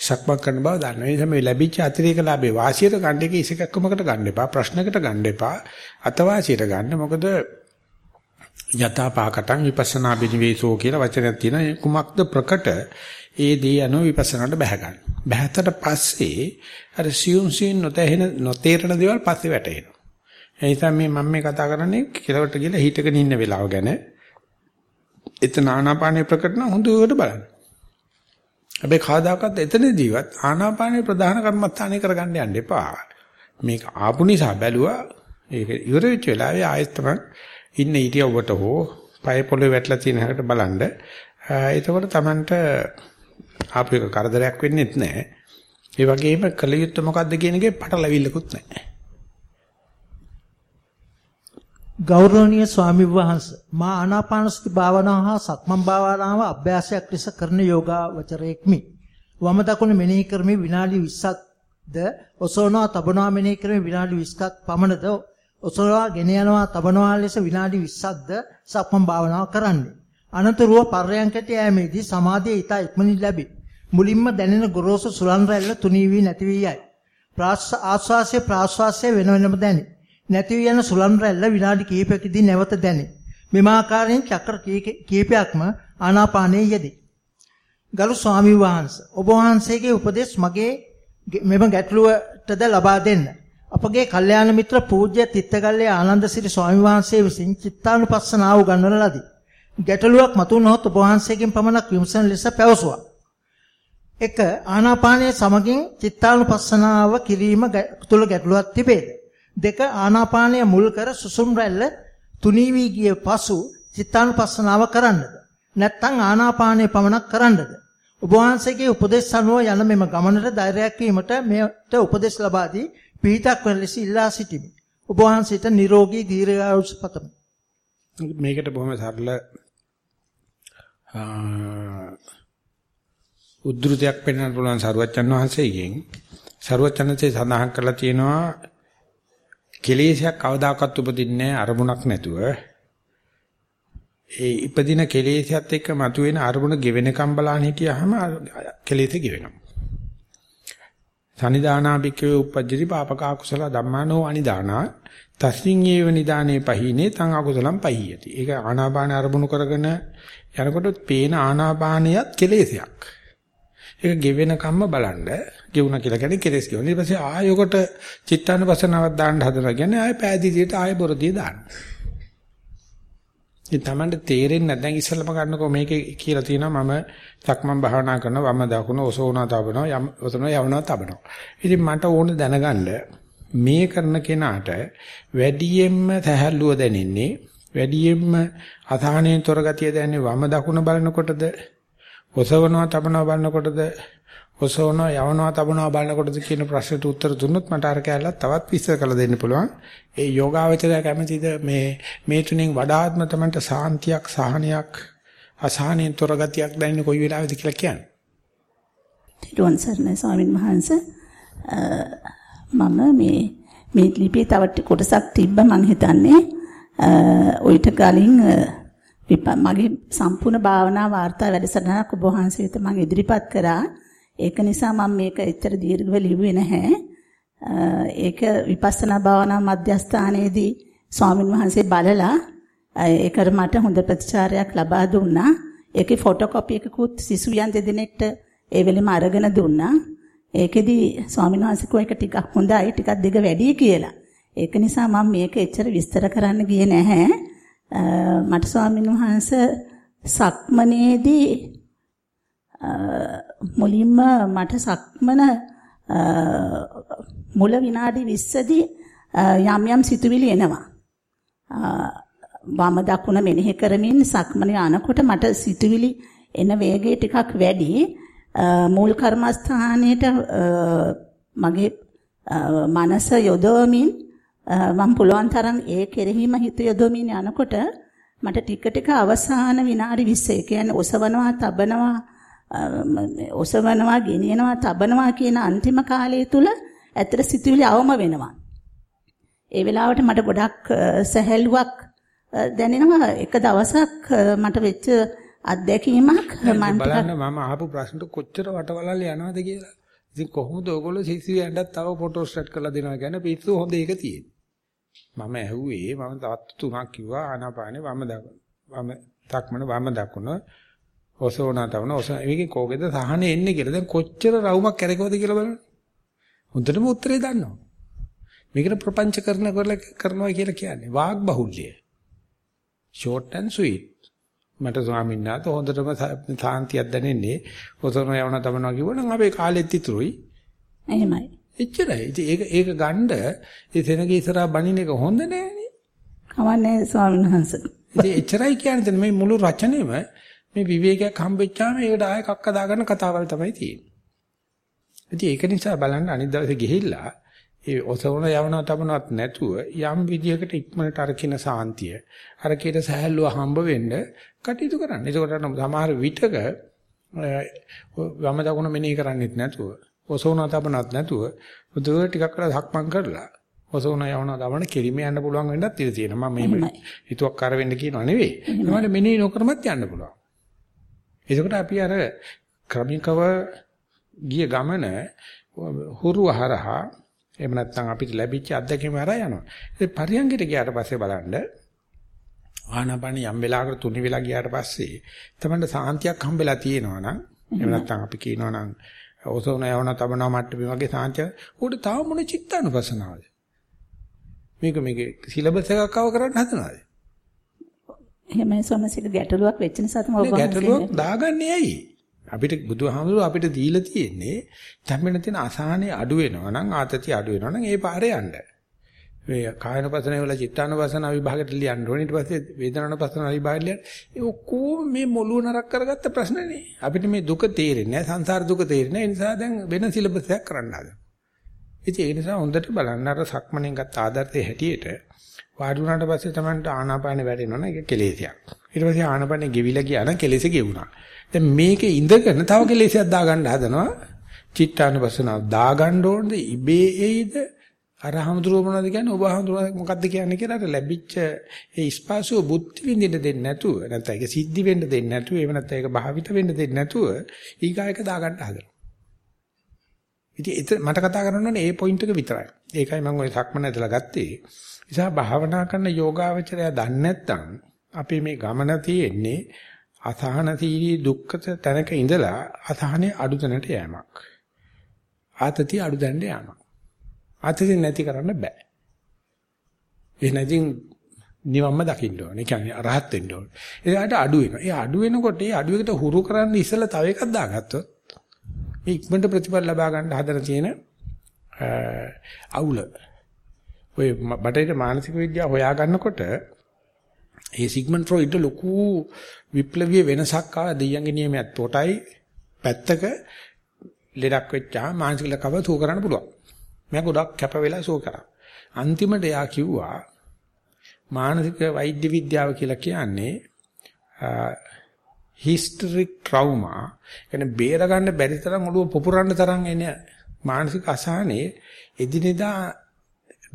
සක්මන් කරන බව දන්න. ඒ නිසා මේ ලැබිච්ච අතිරේක ලාභේ වාසියට ගන්න එක ඉසකක්කමකට ගන්න එපා. ප්‍රශ්නකට ගන්න එපා. අතවාසියට ගන්න. මොකද යථාපාකටං විපස්සනා බිනිවේසෝ කියලා වචනයක් තියෙනවා. කුමක්ද ප්‍රකට ඒ දේ අනුව විපස්සනාට බහැ ගන්න. බහැතට පස්සේ අර සියුම් සියුම් නොතේහෙන නොතේරෙන දේවල් පස්සේ වැටෙනවා. ඒ නිසා මේ මම මේ කතා කරන්නේ කෙලවට ගිහලා හිටගෙන ඉන්න වෙලාව ගැන. එතන ආනාපානේ ප්‍රකට නම් හොඳට බලන්න. හැබැයි කවදාකවත් එතනදීවත් ආනාපානේ ප්‍රධාන කර්මස්ථානේ කරගන්න යන්න එපා. මේක ආපු නිසා බැලුවා ඒක ඉවර වෙච්ච වෙලාවේ ආයෙත් තමයි ඉන්න හිටියවට හෝ පය පොළවේ වැටලා තියෙන හැකට බලන්න. එතකොට Tamanට ආපු එක කරදරයක් වෙන්නේත් නැහැ. ඒ වගේම කලියුත් මොකද්ද කියන එකේ පටලවිල්ලකුත් නැහැ. ගෞරවනීය ස්වාමි වහන්සේ මා ආනාපානසති භාවනාව හා සක්මන් භාවනාව අභ්‍යාසයක් ලෙස කරන යෝගාවචරයෙක්මි. වම දකුණ මෙනෙහි කරමින් විනාඩි 20ක්ද ඔසවනවා තබනවා මෙනෙහි කරමින් විනාඩි 20ක් පමණද ඔසවනවා ගෙන යනවා තබනවා ලෙස විනාඩි 20ක්ද සක්මන් භාවනාව කරන්නේ. අනතුරුව පර්යංකයට යෑමේදී සමාධිය ඊට ඉක්මනින් ලැබේ. මුලින්ම දැනෙන ගොරෝසු සුලන් රැල්ල තුනී වී නැති වී යයි. ආස්වාසයේ ප්‍රාස්වාසයේ වෙන වෙනම දැනේ. නැති වී යන සුලන් රැල්ල විනාඩි කිහිපයකදී නැවත දැනේ. මෙම ආකාරයෙන් චක්‍ර කීපයක්ම ආනාපානයේ යෙදී. ගරු ස්වාමි වහන්සේ ඔබ වහන්සේගේ උපදෙස් මගේ මෙම ගැටලුවටද ලබා දෙන්න. අපගේ කල්යාණ මිත්‍ර පූජ්‍ය තිත්තගල්ලේ ආනන්දසිරි ස්වාමි වහන්සේ විසින් චිත්තානුපස්සනාව උගන්වන ලදී. ගැටලුවක් මතුනොත් ඔබ වහන්සේගෙන් පමණක් විමසන ලෙස පැවසුවා. 1. ආනාපානයේ සමගින් චිත්තානුපස්සනාව කිරීම තුල ගැටලුවක් තිබේද? 2. ආනාපානය මුල් කර සුසුම් රැල්ල තුනී වී ගිය පසු චිත්තානුපස්සනාව කරන්නද? නැත්නම් ආනාපානය පමණක් කරන්නද? ඔබ වහන්සේගේ උපදේශ අනුව යන මෙම ගමනට ධෛර්යයක් වීමට මෙයට උපදෙස් ලබා දී පිහිටක් වන ලෙස ඉල්ලා සිටිමි. ඔබ වහන්සේට නිරෝගී දීර්ඝායුෂ පතමි. මේකට බොහොම සරල උද්ෘතයක් පෙන්වන්න පුළුවන් සරුවච්චන් වහන්සේගෙන්. සරුවච්චන්සේ සඳහන් කරලා තියෙනවා කෙලෙසයක් කවදාකවත් උපදින්නේ අරමුණක් නැතුව. ඒ ඉපදින කෙලෙසයත් එක්ක මතුවෙන අරමුණ ගෙවෙනකම් බලන්න හිටියාම කෙලෙස ගෙවෙනවා. සනිදානා බික්කවේ උපජ්ජති පාපක අකුසල ධම්මානෝ අනිදානා. තස්මින් ඒව නිදානේ පහිනේ තං අකුසලම් පහියති. ඒක ආනාපාන අරමුණු කරගෙන යනකොට පේන ආනාපානියත් කෙලෙසයක්. ඒක ගෙවෙන කම්ම බලන්න ගෙවුණා කියලා කියන්නේ කෙලෙස් ගෙවන. ඊට පස්සේ ආයොකට චිත්තානුපසනාවක් දාන්න හදනවා කියන්නේ ආය පෑදීදියට ආය බොරදිය දාන්න. ඉතින් Tamanට තේරෙන්නේ නැත්නම් ඉස්සෙල්ලම ගන්නකො මේකේ කියලා තියෙනවා මම සක්මන් භාවනා කරනවා වම දකුණ ඔසවනවා තබනවා යම් ඔතනවා යවනවා තබනවා. ඉතින් මට ඕන දැනගන්න මේ කරන කෙනාට වැඩියෙන්ම තැහැල්ලුව දැනෙන්නේ වැඩියෙන්ම අසහනෙන් තොර ගතිය දැනෙන්නේ වම දකුණ බලනකොටද ඔසවනවා තබනවා බලනකොටද ඔසවනවා යවනවා තබනවා බලනකොටද කියන ප්‍රශ්නට උත්තර දුන්නොත් මට අර කැලලා තවත් විස්තර කරලා දෙන්න පුළුවන්. ඒ යෝගාවචරය කැමතිද? මේ මේ තුنين වඩාත්ම තමන්ට සාන්තියක් සහනයක් අසහනෙන් තොර ගතියක් දැනෙන්නේ කොයි වෙලාවෙද කියලා කියන්නේ? තිරුවන් සරණයි ස්වාමින් වහන්සේ. මම මේ මේ ලිපියේ තව කොටසක් තිබ්බ මං හිතන්නේ ඔయిత කලින් මගේ සම්පූර්ණ භාවනා වාර්තා වැඩසටහනක් ඔබ වහන්සේට මම ඉදිරිපත් කරා. ඒක නිසා මම මේක එච්චර දීර්ඝව ලිව්වේ නැහැ. ඒක විපස්සනා භාවනා මධ්‍යස්ථානයේදී ස්වාමින් වහන්සේ බලලා ඒකට මට හොඳ ප්‍රතිචාරයක් ලබා දුන්නා. ඒකේ ෆොටෝකෝපි එකකුත් සිසුයන් දෙදෙනෙක්ට ඒ වෙලෙම අරගෙන දුන්නා. ඒකෙදි ස්වාමීන් වහන්සේ කෝ එක ටිකක් හොඳයි ටිකක් දෙක වැඩි කියලා. ඒක නිසා මම මේක එච්චර විස්තර කරන්න ගියේ නැහැ. මට ස්වාමීන් වහන්සේ සක්මනේදී මුලින්ම මට සක්මන මුල විනාඩි 20දී යම් යම් සිතුවිලි එනවා. වම දකුණ මෙනෙහි කරමින් සක්මන යනකොට මට සිතුවිලි එන වේගය ටිකක් වැඩි. මූල කර්මස්ථානයේට මගේ මනස යොදවමින් මම පුළුවන් තරම් ඒ කෙරෙහිම හිත යොදවමින් යනකොට මට ටික ටික අවසාන විනාඩි 20 කියන්නේ ඔසවනවා තබනවා ඔසවනවා ගෙනියනවා තබනවා කියන අන්තිම කාලය තුල ඇත්තට සිතුවිලි අවම වෙනවා. ඒ වෙලාවට මට ගොඩක් සැහැල්ලුවක් දැනෙනවා එක දවසක් මට වෙච්ච අත්දැකීමක් මම බලන්න මම අහපු ප්‍රශ්නට කොච්චර වටවලල් යනවද කියලා. ඉතින් කොහොමද ඔයගොල්ලෝ සිසියන්ඩත් තව ෆොටෝ ස්ටාර්ට් කරලා දෙනවා කියන්නේ පිස්සු හොඳ ඒක තියෙන්නේ. මම ඇහුවේ මම තවත් තුනක් කිව්වා ආනාපානේ වම දකුණ. වම තක්මන වම දකුණ. ඔසෝනා තවන ඔස මේකේ කෝකේද සහනේ එන්නේ කියලා. දැන් කොච්චර රවුමක් කරකවද කියලා බලන්න. හොඳටම උත්තරේ දන්නවා. මේකට ප්‍රපංච කරන කරනවා කියලා කියන්නේ වාග් බහුල්‍ය. short and sweet. මට ස්වාමීන් වහන්සේ හොඳටම සාන්තියක් දැනෙන්නේ ඔසෝන යවන තමනවා කිව්වනම් අපේ කාලෙත් ඉතුරුයි. එහෙමයි. එච්චරයි. ඉතින් ඒක ඒක ගන්න ඒ සෙනගේ ඉස්සරහා බණින එක හොඳ නෑනේ. කවන්නේ ස්වාමීන් වහන්සේ. ඉතින් එච්චරයි කියන්නේ මේ මුළු රචනෙම මේ විවේකයක් හම්බෙච්චාම ඒකට ආයෙ කක්ක දාගන්න කතාවල් තමයි තියෙන්නේ. ඉතින් ඒක නිසා බලන්න අනිත් දවසේ ගිහිල්ලා ඒ ඔසවන යවන තමනවත් නැතුව යම් විදියකට ඉක්මනට අර කින සාන්තිය අර කීට සහැල්ලුව හම්බ වෙන්න කටයුතු කරන්න. ඒකට සමහර විටක වම දකුණ මෙනෙහි කරන්නේත් නැතුව ඔසවන තමනවත් නැතුව බුදුව ටිකක් කරලා සක්මන් කරලා ඔසවන යවන දමන කෙලිම යන්න පුළුවන් වෙන්නත් ඉඩ තියෙනවා. මම මේ හිතුවක් කර වෙන්න කියනවා නෙවෙයි. ඒකට මෙනෙහි නොකරමත් යන්න පුළුවන්. එතකොට අපි අර ක්‍රමිකව ගිය ගමන හුරු හරහා එහෙම නැත්නම් අපිට ලැබිච්ච අත්දැකීම හරහා යනවා. ඒ පරියංගිට ගියාට පස්සේ බලන්න ආනාපාන යම් වෙලාවකට තුනි වෙලා ගියාට පස්සේ තමයි සාන්තියක් හම්බෙලා තියෙනවා නම් එහෙම නැත්නම් අපි කියනවා නම් ඔසවන යවන තබන මට්ටමේ වගේ සාන්තිය උඩ තව මොන චිත්තානුපසනාවද මේක මේකේ සිලබස් එකක් කව කරන්න හදනවාද? එහෙමයි සමසික ගැටලුවක් වෙච්ච නිසා තමයි ඔබ ගැටලුවක් දාගන්නේ ඇයි අපිට බුදුහාමුදුරුව අපිට දීලා තියෙන්නේ දැන් තියෙන අසහනේ අඩු වෙනවා නම් ආතතිය අඩු වෙනවා නම් ඒ පාරේ යන්න. මේ කායනපසන වල චිත්තානපසන විභාගයට ලියන්න ඕනේ ඊට පස්සේ වේදනානපසන විභාගයට ලියන්න. ඒ ඔක්කොම මේ මොළුව නරක කරගත්ත ප්‍රශ්නනේ. අපිට මේ දුක තේරෙන්නේ නැහැ සංසාර දුක තේරෙන්නේ නැහැ. ඒ නිසා දැන් වෙන සිලබස් එකක් කරන්න හදනවා. ඉතින් ඒ නිසා හොඳට බලන්න අර සක්මණෙන් ගත්ත ආදර්ශයේ හැටියට වාඩි වුණාට පස්සේ තමයි ආනාපානෙ වැඩෙනවා නේද ඒක කෙලෙසියක්. ඊට පස්සේ ආනාපානෙ ගෙවිලා ගියා නම් කෙලෙසෙ ගෙවුණා. දැන් මේකේ ඉඳගෙන තව කෙලෙසයක් දාගන්න හදනවා. චිත්තානුපස්සනාව දාගන්න ඕනද ඉබේ එයිද? අරහමතුරු මොනවද කියන්නේ ඔබ හඳුර මොකද්ද කියන්නේ කියලා අර ලැබිච්ච ඒ ස්පාසුව බුද්ධි විඳින්න දෙන්නේ නැතුව නැත්නම් ඒක සිද්ධි වෙන්න දෙන්නේ නැතුව එහෙම නැත්නම් ඒක භාවිත වෙන්න දෙන්නේ නැතුව ඊගායක දාගන්න හදනවා. ඉතින් මට කතා කරන්න ඕනේ ඒ පොයින්ට් එක විතරයි. ඒකයි මම ওই සක්මන ඇදලා ගත්තේ. නිසා භාවනා කරන යෝගාවචරය දන්නේ නැත්නම් අපි මේ ගමන තියෙන්නේ අසහනශීලී දුක්ඛත තැනක ඉඳලා අසහනේ අඩු තැනට යෑමක්. ආතතිය අඩු දැන්න යෑමක්. ආතතිය නැති කරන්න බෑ. ඒ නැතිනම් නිවම්ම දකින්න ඕනේ. ඒ කියන්නේ අරහත් වෙන්න ඕනේ. ඒකට අඩු වෙනවා. ඒ අඩු වෙනකොට ඒ අඩු එකට හුරු කරන්න ඉස්සෙල්ලා තව එකක් දාගත්තොත් මේ ඉක්මනට ප්‍රතිඵල ලබා ගන්න හදන තියෙන අවුල. ඔය බටේට මානසික විද්‍යාව හොයා ගන්නකොට ඒ සිග්මන්ඩ් ෆ්‍රොයිඩ් ලොකු විප්ලවීය වෙනසක් ආවා දෙයියන්ගේ නියමයක් තොටයි පැත්තක ලෙඩක් වෙච්චා මානසික ලකව සුව කරන්න පුළුවන්. මම ගොඩක් කැප වෙලා සුව කරා. අන්තිමට එයා කිව්වා මානසික වෛද්‍ය විද්‍යාව කියලා කියන්නේ හිස්ටරික් ට්‍රවුමා කියන්නේ බේර ගන්න බැරි තරම් ඔළුව පොපුරන්න තරම් එන මානසික අසහනේ එදිනෙදා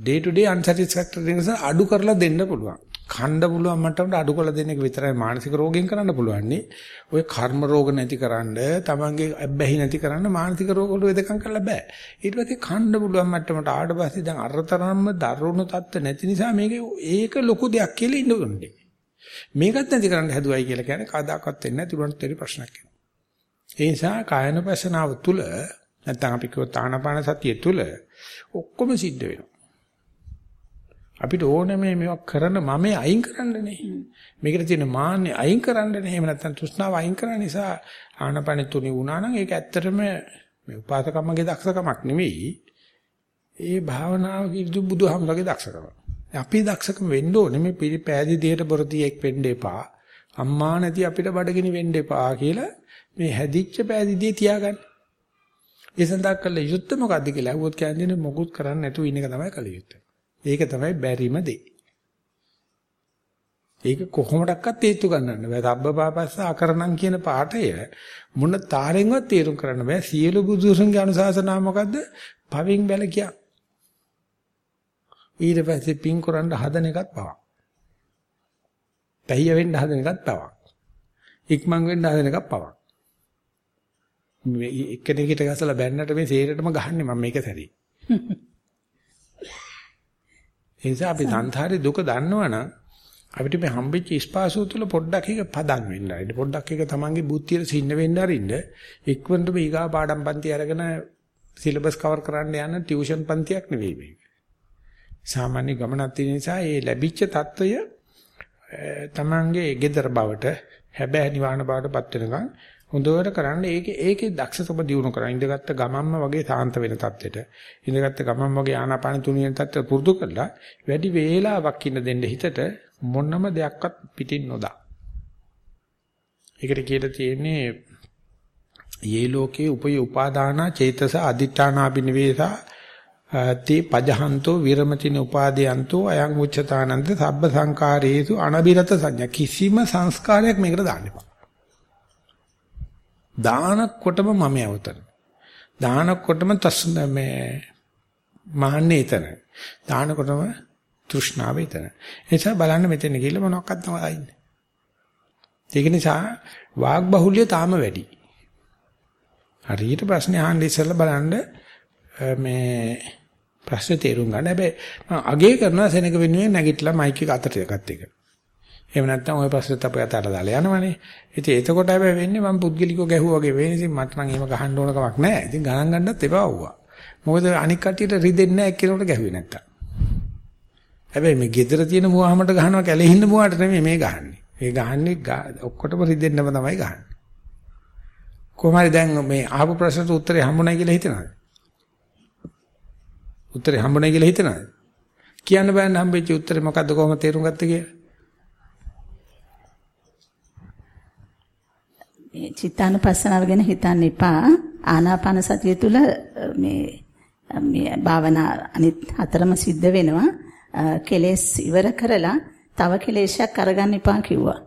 day to day unsatisfactory නිසා අඩු කරලා දෙන්න පුළුවන්. කණ්ඩ පුළුවන් මට්ටමට අඩු කරලා දෙන එක විතරයි මානසික රෝගයෙන් කරන්න පුළුවන් නේ. ඔය කර්ම රෝග නැතිකරන්න, තමන්ගේ අබ්බැහි නැතිකරන්න මානසික රෝග වල වෙදකම් කරලා බෑ. ඊට පස්සේ කණ්ඩ පුළුවන් මට්ටමට ආවට පස්සේ දැන් අරතරම්ම දරුණු තත්ත්ව නැති නිසා මේක ඒක ලොකු දෙයක් කියලා ඉන්න ඕනේ. මේකත් නැති කරන්න හැදුවයි කියලා කියන්නේ කවදාකවත් වෙන්නේ නැති උනත් දෙරි ප්‍රශ්නයක් වෙනවා. ඒ නිසා කායනපසනාව තුල නැත්නම් අපි කියව තානාපාන සතිය තුල ඔක්කොම සිද්ධ වෙනවා. අපිට ඕනේ මේ මේවා කරන මම අයින් කරන්නනේ. මේකට තියෙන මාන්නේ අයින් කරන්නනේ. එහෙම නැත්නම් තෘෂ්ණාව අයින් කරන නිසා ආනපනෙ තුනි වුණා නම් ඒක ඇත්තටම මේ උපාසකම්මගේ දක්ෂකමක් නෙවෙයි. ඒ භාවනාව කිව්දු බුදුහාමරගේ දක්ෂකම. අපි දක්ෂකම වෙන්න ඕනේ මේ පිළිපෑදි දෙයට බොරදියෙක් වෙන්න එපා. අම්මා නැති අපිට බඩගිනි වෙන්න එපා කියලා මේ හැදිච්ච පෑදිදී තියාගන්න. ඒ සඳහා කළ යුත්තේ මොකද්ද කියලා අහුවොත් කියන්නේ මොකුත් කරන්නේ නැතුව ඉන්න එක තමයි කළ යුත්තේ. ඒක තමයි බැරිම දේ. ඒක කොහොමඩක්වත් හේතු ගන්නන්න බෑ. සබ්බ පාපස්ස අකරණම් කියන පාඨය මොන තාරෙන්වත් තේරුම් කරන්න බෑ. සියලු බුදුසසුන්ගේ අනුශාසනා මොකද්ද? පවින් බැල කිය. ඊට පස්සේ පින් කරන්න හදන එකත් පවක්. තහිය වෙන්න හදන එකත් පවක්. ඉක්මන් වෙන්න හදන එකත් පවක්. මේ එක්කෙනෙකුට ගසලා බැන්නට මේ සේරටම ගහන්නේ මම මේක සැරේ. *laughs* ඒ නිසා අපි සංසාරේ දුක දන්නවනම් අපිට මේ හම්බෙච්ච ස්පාසුව තුළ පොඩ්ඩක් එක පදන් වෙන්න හරි පොඩ්ඩක් එක තමන්ගේ බුද්ධියට සින්න වෙන්න හරින්න ඉක්මනටම ඊගා පාඩම් පන්ති අරගෙන සිලබස් කවර් කරන්න යන ටියුෂන් පන්තියක් නෙවෙයි මේක. සාමාන්‍ය ගමනක් තියෙන නිසා මේ ලැබිච්ච తত্ত্বය තමන්ගේ gedara බවට හැබෑ නිවන බවටපත් වෙනකන් හොඳට කරන්න. ඒකේ ඒකේ දක්ෂකම දිනු කරා. ඉඳගත්ත ගමම්ම වගේ සාන්ත වෙන තත්ත්වෙට. ඉඳගත්ත ගමම් වගේ ආනාපාන තුනියෙන් තත්ත්වෙට පුරුදු කරලා වැඩි වේලාවක් ඉන්න දෙන්න හිතට මොනම දෙයක්වත් පිටින් නොදා. ඒකට කියලා තියෙන්නේ යේ ලෝකේ උපය උපාදාන චේතස අදිඨානාබිනවේසා තේ පජහන්තෝ විරමතින උපාදීයන්තෝ අයං උච්චතානන්ත සබ්බ සංකාරේසු අනබිරත සංඥා. කිසිම සංස්කාරයක් මේකට දාන්න එපා. දානකොටම මම යවතන. දානකොටම තස් මේ මහන්නේ එතන. දානකොටම තෘෂ්ණාව එතන. ඒ නිසා බලන්න මෙතන ගිහලා මොනවක්වත් නැහැ. ඒක නිසා වාග් බහුල්‍ය තාම වැඩි. හරියට ප්‍රශ්නේ අහන්න ඉස්සෙල්ලා බලන්න මේ ප්‍රශ්නේ තේරුම් ගන්න. හැබැයි මම අගේ කරනවා සෙනඟ වෙනුවෙන් නැගිටලා මයික් එක අතට ගත්ත එක. එහෙම නැත්නම් ওই ප්‍රශ්නෙත් අපේ අතට දාලා යනවනේ. ඉතින් එතකොට හැබැයි වෙන්නේ මම පුද්ගලිකව ගැහුවා වගේ වෙන්නේ. ඉතින් මට නම් එහෙම ගහන්න ඕන කමක් නැහැ. ඉතින් ගණන් ගන්නත් එපා වුණා. මොකද අනික් කට්ටියට රිදෙන්නේ නැහැ එක්කෙනෙකුට ගැහුවේ නැත්තම්. හැබැයි මේ gedara තියෙන මුවහමට ගහනවා කැලේ හින්න මුවාට නෙමෙයි මේ ගහන්නේ. ඒ ගහන්නේ ඔක්කොටම රිදෙන්නම තමයි ගහන්නේ. කොහොමද දැන් මේ අහපු ප්‍රශ්නට උත්තරේ හම්බුනායි කියලා හිතනවද? උත්තරේ හම්බුනේ කියලා හිතනවාද? කියන්න බෑනේ හම්බෙච්ච උත්තරේ මොකද්ද කොහොමද තේරුම් ගත්තේ කියලා? මේ චිත්තානුපස්සනාව ගැන හිතන්න එපා. ආනාපාන සතිය තුළ මේ මේ භාවනා අනිත් හතරම සිද්ධ වෙනවා. කෙලෙස් ඉවර කරලා තව කෙලෙසයක් අරගන්න එපා කිව්වා.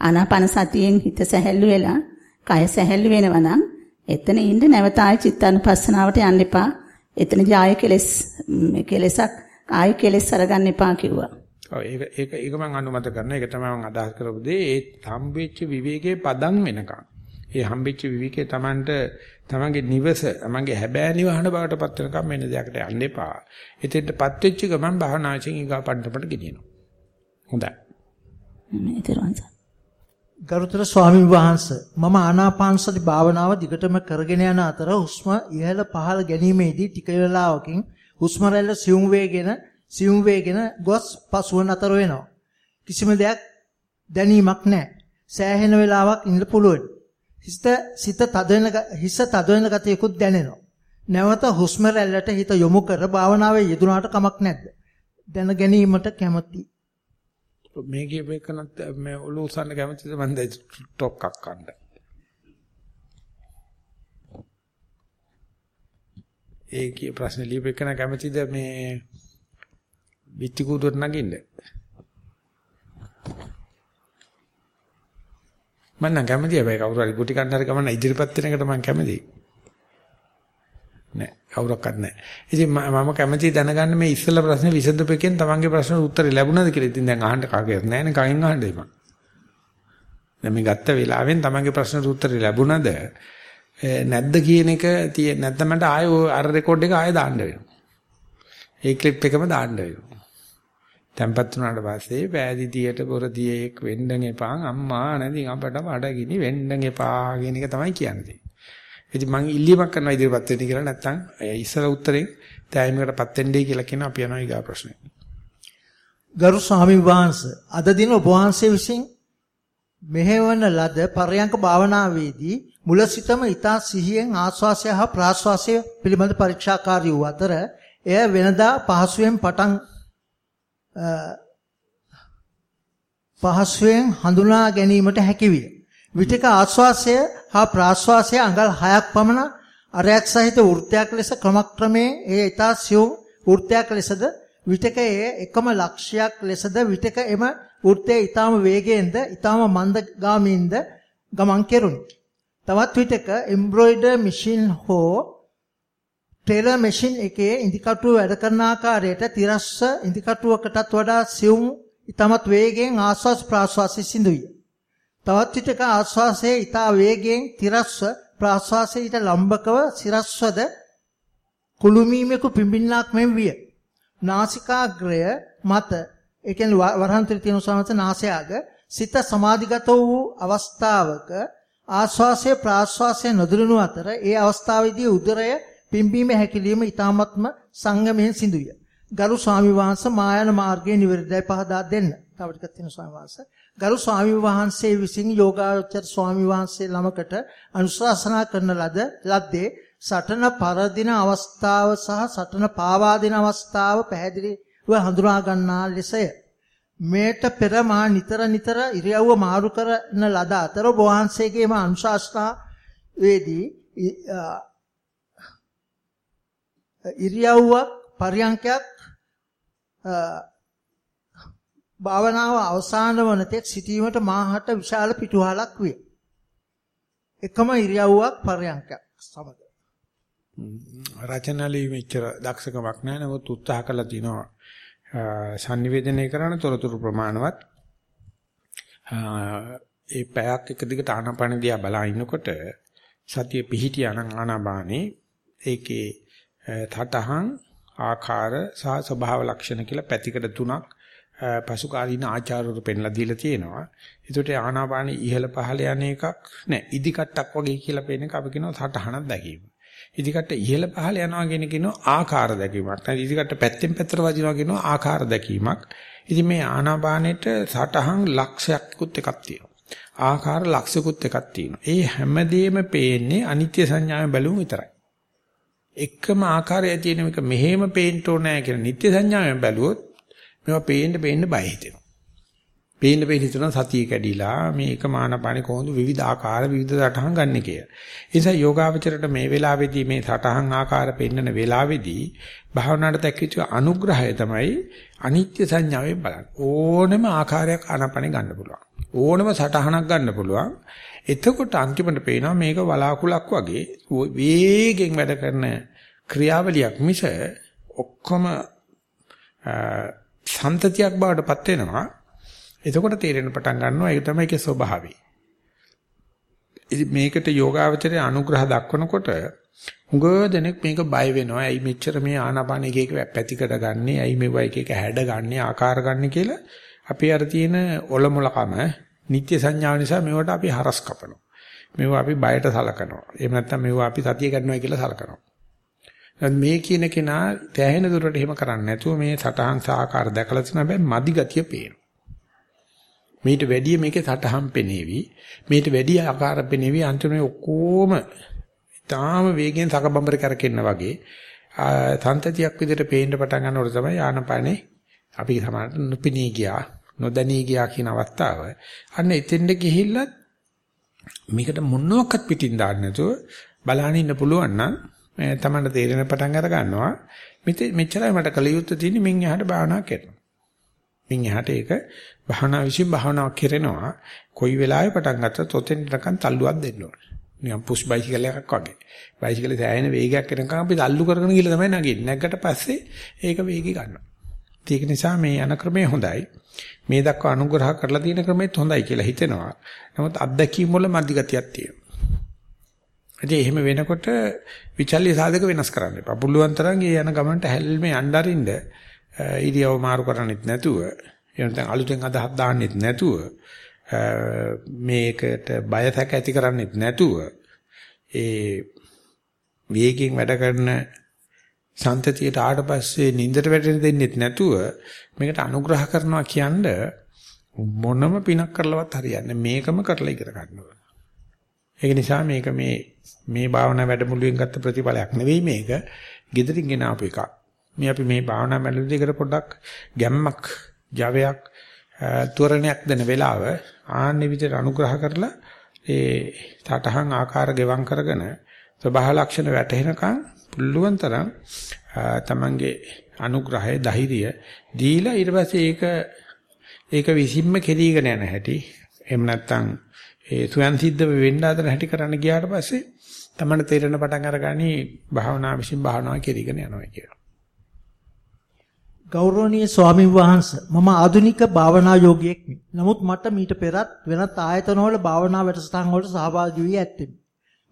ආනාපාන සතියෙන් හිත සැහැල්ලු වෙලා කය සැහැල්ලු වෙනවා නම් එතන ඉඳ නැවත ආය චිත්තානුපස්සනාවට යන්න එපා. එතනදී ආයෙ කෙලස් කෙලසක් ආයෙ කෙලස් අරගන්න එපා කිව්වා. ඔව් ඒක ඒක ඒක මම අනුමත කරනවා. ඒක තමයි මම අදහස් කරපු දේ. ඒ හම්බෙච්ච විවේකයේ පදන් වෙනකන්. ඒ හම්බෙච්ච විවේකයේ Tamanට තමන්ගේ නිවස, තමන්ගේ හැබෑ නිවහන බවට පත් වෙනකම් මෙන්න දෙයකට යන්න එපා. එතෙන්ටපත් වෙච්ච ගමන් භාවනාචින් ඊගා පණ්ඩපට ගෙනියනවා. හොඳයි. මේ ගරුතර ස්වාමීන් වහන්සේ මම ආනාපාන සති භාවනාව දිගටම කරගෙන යන අතර හුස්ම ඉහළ පහළ ගැනීමේදී ටික වේලාවකින් හුස්ම රැල්ල සියුම් වේගෙන සියුම් වේගෙන ගොස් පසුව නතර වෙනවා. කිසිම දෙයක් දැනීමක් නැහැ. සෑහෙන වේලාවක් ඉන්න පුළුවන්. හිත සිත තද වෙන හිස තද වෙන ගතියකුත් දැනෙනවා. නැවත හුස්ම රැල්ලට හිත යොමු කර භාවනාවේ යෙදුනාට කමක් නැද්ද? දැන ගැනීමට කැමැති. මේ කියපේකනත් මේ ඔලු උස්සන්න කැමතිද මම දැන් ටොක්ක් අක්කන්න. ඒ කිය ප්‍රශ්න ලියපේකන කැමතිද මේ විත්ති කුඩුවට නගින්න? මම නම් කැමතියි හැබැයි කවුරු හරි ගුටි කන්න හරි ගමන ඉදිරිපත් වෙන එකට මම කැමතියි. නෑ කවුරක්වත් නෑ. ඉතින් මම කැමැති දැනගන්න මේ ඉස්සෙල්ලා ප්‍රශ්නේ විසඳපෙකෙන් තමන්ගේ ප්‍රශ්නට උත්තරේ ලැබුණාද කියලා. ඉතින් දැන් අහන්න කාගෙත් නෑනේ කයින් අහන්න එපා. දැන් මේ ගත්ත වෙලාවෙන් තමන්ගේ ප්‍රශ්නට උත්තරේ ලැබුණාද නැද්ද කියන එක නැත්නම් මට ආයෙ අර රෙකෝඩ් එක ආයෙ දාන්න වෙනවා. ඒ ක්ලිප් එකම දාන්න වෙනවා. තැම්පත් වුණාට පස්සේ පෑදිතියට පොරදියේක් වෙන්න එපා අම්මා නැතිනම් අපට බඩගිනි වෙන්න එපා කියන එක තමයි කියන්නේ. ඉතින් මම ඉල්ලීමක් කරනවා ඉදිරියපත් වෙන්න කියලා නැත්නම් ඉස්සර උත්තරේ තෑයිමකටපත් වෙන්නයි කියලා කියන අපි යනවා ඊගා ප්‍රශ්නේ. ගරු ස්වාමීන් වහන්සේ අද දින ඔබ වහන්සේ විසින් මෙහෙවන ලද පරයන්ක භාවනාවේදී මුල සිටම ඊතා සිහියෙන් ආස්වාසය හා ප්‍රාස්වාසය පිළිබඳ පරීක්ෂාකාරී වූ අතර එය වෙනදා පහසුවෙන් පටන් පහසුවෙන් හඳුනා ගැනීමට හැකි විය. විටක ආස්වාසය හා ප්‍රාස්වාසය අඟල් 6ක් පමණ අරයක් සහිත වෘත්තයක් ලෙස ක්‍රමක්‍රමයෙන් ඒ ඊතා සියුම් වෘත්තයක් ලෙසද විටක එය එකම ලක්ෂයක් ලෙසද විටක එම වෘත්තයේ ඊටාම වේගයෙන්ද ඊටාම මන්දගාමීන්ද ගමන් කෙරුණි. තවත් විටක එම්බ්‍රොයිඩර් මැෂින් හෝ ටේලර් මැෂින් එකේ ඉදිකටුව වැඩ කරන ආකාරයට තිරස්ස ඉදිකටුවකටත් වඩා සියුම් ඊටමත් වේගයෙන් ආස්වාස් ප්‍රාස්වාසය සිදුවිය. තවත් විටක ආශ්වාසයේ ඊතා වේගයෙන් තිරස්ව ප්‍රාශ්වාසයේ ඊට ලම්බකව සිරස්වද කුළුමීමක පිඹින්නක් මෙන් විය. නාසිකාග්‍රය මත ඒ කියන්නේ වරහන්තර තියෙන සමත නාසයාග සිත සමාධිගත වූ අවස්ථාවක ආශ්වාසය ප්‍රාශ්වාසය නොදලනු අතර ඒ අවස්ථාවේදී උදරය පිම්බීම හැකිලිම ඊ타මත්ම සංගමයෙන් සිදුවිය. ගරු ස්වාමි වහන්සේ මායන මාර්ගයේ නිවැරදියි පහදා දෙන්න. තව ටිකක් තියෙන ස්වාමි වහන්සේ ගරු ස්වාමි වහන්සේ විසින් යෝගාචර ස්වාමි වහන්සේ ළමකට අනුශාසනා කරන ලද ලද්දේ සටන පරදින අවස්ථාව සහ සටන පාවා දෙන අවස්ථාව පැහැදිලිව හඳුනා ගන්නා ලෙසය. මේට පෙර මා නිතර නිතර ඉරියව්ව මාරු කරන ලද අතර වහන්සේගේම අනුශාසනා වේදී ඉරියව්වක් පරියන්කයක් භාවනාව අවසාන වන තෙක් සිටීමට මාහට විශාල පිටුහලක් විය. එකම ඉරියව්වක් පරයන්කයක් සමග. රචනලී මෙච්චර දක්ෂකමක් නැහැ නමුත් උත්සාහ කළා තිනවා sannivedanaya කරන තොරතුරු ප්‍රමාණවත් ඒ පැයක් එක දිගට ආනාපාන දිහා බලා ඉන්නකොට සතිය පිහිටියා නම් ආනාපානේ ඒකේ තතහං ආකාර සහ ස්වභාව ලක්ෂණ කියලා පැතිකඩ තුනක් පසුකාලීන ආචාර්යවරු පෙන්ලා දීලා තියෙනවා. ඒකට ආනාපාන ඉහළ පහළ යන එකක් නෑ ඉදිකට්ටක් වගේ කියලා පේන එක අපි කියනවා සටහනක් දැකීම. ඉදිකට්ට ඉහළ පහළ යනවා කියන කියනවා ආකාර දැකීමක්. නැත්නම් ඉදිකට්ට පැත්තෙන් පැත්තට වදිනවා කියනවා ආකාර දැකීමක්. ඉතින් මේ ආනාපානෙට සටහන් ලක්ෂයක්කුත් එකක් තියෙනවා. ආකාර ලක්ෂිකුත් එකක් තියෙනවා. ඒ හැමදේම පේන්නේ අනිත්‍ය සංඥාවෙන් බැලුවම විතරයි. එකම ආකාරය තියෙන එක මෙහෙම පේන්න ඕනෑ කියලා නිත්‍ය සංඥාවෙන් බැලුවොත් මේවා පේන්න පේන්න බය හිතෙනවා. පේන්න පේන්න හිතන සතිය කැඩිලා මේ එක මානපාණි කොහොමද විවිධ ආකාර විවිධ සටහන් ගන්න කිය. ඒ නිසා යෝගාවචරයට මේ වෙලාවේදී මේ සටහන් ආකාර පෙන්වන වෙලාවේදී භාවනාවට දැක්විච්ච අනුග්‍රහය තමයි අනිත්‍ය සංඥාවෙන් බලන්න. ඕනම ආකාරයක් ආනපනෙ ගන්න පුළුවන්. ඕනම සටහනක් ගන්න පුළුවන්. එතකොට අන්තිමට පේනවා මේක වලාකුලක් වගේ වේගෙන් වැඩ කරන ක්‍රියාවලියක් මිස ඔක්කොම සන්තතියක් බවට පත් වෙනවා. එතකොට තේරෙන පටන් ගන්නවා ඒක තමයි ඒකේ ස්වභාවය. ඉතින් මේකට යෝගාවචරයේ අනුග්‍රහ දක්වනකොට හුඟ දෙනෙක් මේක බය වෙනවා. ඇයි මෙච්චර මේ ආනාපාන එක එක පැතිකඩ ගන්නෙ? ඇයි මේවා එක එක හැඩ ගන්නෙ? ආකාර ගන්නෙ කියලා අපි අර තියෙන ඔලමුලකම නිත්‍ය සංඥාව නිසා මේවට අපි හරස් කපනවා. මේවා අපි බයට සලකනවා. එහෙම නැත්නම් මේවා අපි සතිය ගන්නවා කියලා සලකනවා. මේ කියන කෙනා තැහෙන දුරට එහෙම කරන්නේ නැතුව මේ සටහන් සාකාර දැකලා තියෙන හැබැයි මදි ගතිය පේනවා. මේට වැඩිය මේකේ සටහන් පෙනේවි. මේට වැඩිය ආකාර පෙනේවි. අන්තිමේ ඔක්කොම ඊටාම වේගෙන් සකබම්බර කරකින්න වගේ තන්තතියක් විදිහට පේන්න පටන් ගන්නකොට තමයි ආනපනේ අපි සමහරට නොපිනී ගියා නොදැනී ගියා කියන අවස්ථාව. අන්න එතෙන්ද ගිහිල්ලා මේකට මොනවාක්වත් පිටින් දාන්න නැතුව බලහන් ඉන්න පුළුවන් නම් තමන්ට තේරෙන පටන් අර ගන්නවා. මෙච්චරයි මට කල යුත්තේ තියෙන්නේ මින් එහාට භාවනා කරනවා. මින් එහාට ඒක භාවනා විසින් භාවනාවක් කරනවා. කොයි වෙලාවෙ පටන් ගත්තත් ඔතෙන් නිකන් තල්ලුවක් දෙන්න ඕනේ. නිකන් පුෂ් බයිසිකල් එකක් වගේ. බයිසිකලේ සෑහෙන වේගයක් එනකම් අපි තල්ලු කරගෙන ගිහලා තමයි නගින්නේ. නැග්ගට පස්සේ ඒක වේගي ගන්නවා. ඒක නිසා මේ යන ක්‍රමය හොඳයි. මේ දක්වා අනුග්‍රහ කරලා තියෙන ක්‍රමෙත් හොඳයි කියලා හිතෙනවා. නමුත් අත්දැකීම් වල මධ්‍ය ගතියක් තියෙනවා. ඉතින් එහෙම වෙනකොට විචල්්‍ය සාධක වෙනස් කරන්න එපා. පුළුවන් තරම් ඒ යන ගමනට හැල්මේ යnderින්ද ඉරියව මාරු කරන්නෙත් නැතුව එනතන අලුතෙන් අදහස් දාන්නෙත් නැතුව මේකට බයසක ඇති කරන්නෙත් නැතුව ඒ වේගයෙන් වැඩ කරන සන්තතියට ආවට පස්සේ නින්දට වැටෙන්න දෙන්නෙත් නැතුව මේකට අනුග්‍රහ කරනවා කියන්නේ මොනම පිනක් කරලවත් හරියන්නේ මේකම කරලා ඉගෙන ගන්න ඕන. ඒක නිසා මේක මේ මේ භාවනා වැඩමුළුවෙන් ගත්ත ප්‍රතිඵලයක් නෙවෙයි මේක. gedirin ගෙන ආපු එකක්. මේ අපි මේ භාවනා වැඩමුළුවේකට පොඩ්ඩක් ගැම්මක්, ජවයක්, තුරණයක් දෙන වෙලාව ආන්නේ විදිහට අනුග්‍රහ කරලා ඒ තටහන් ආකාර ගෙවම් කරගෙන ස්වභාව ලක්ෂණ වැටහෙනකන් පුළුවන් තරම් තමන්ගේ අනුග්‍රහය ධෛර්යය දීලා ඊට පස්සේ ඒක ඒක විසින්ම කෙරීගෙන යන හැටි එහෙම නැත්නම් ඒ ස්වයන් සිද්ධ වෙන්න ආදර හැටි කරන්න ගියාට පස්සේ තමන්න තේරෙන පටන් අරගනි භාවනා විසින් භාවනාව කෙරීගෙන යනවා කියලා. ගෞරවනීය ස්වාමින් වහන්සේ මම ආධුනික භාවනා යෝගියෙක්මි. නමුත් මට මීට පෙරත් වෙනත් ආයතනවල භාවනා වැඩසටහන් වලට සහභාගී වී ඇත්තෙමි.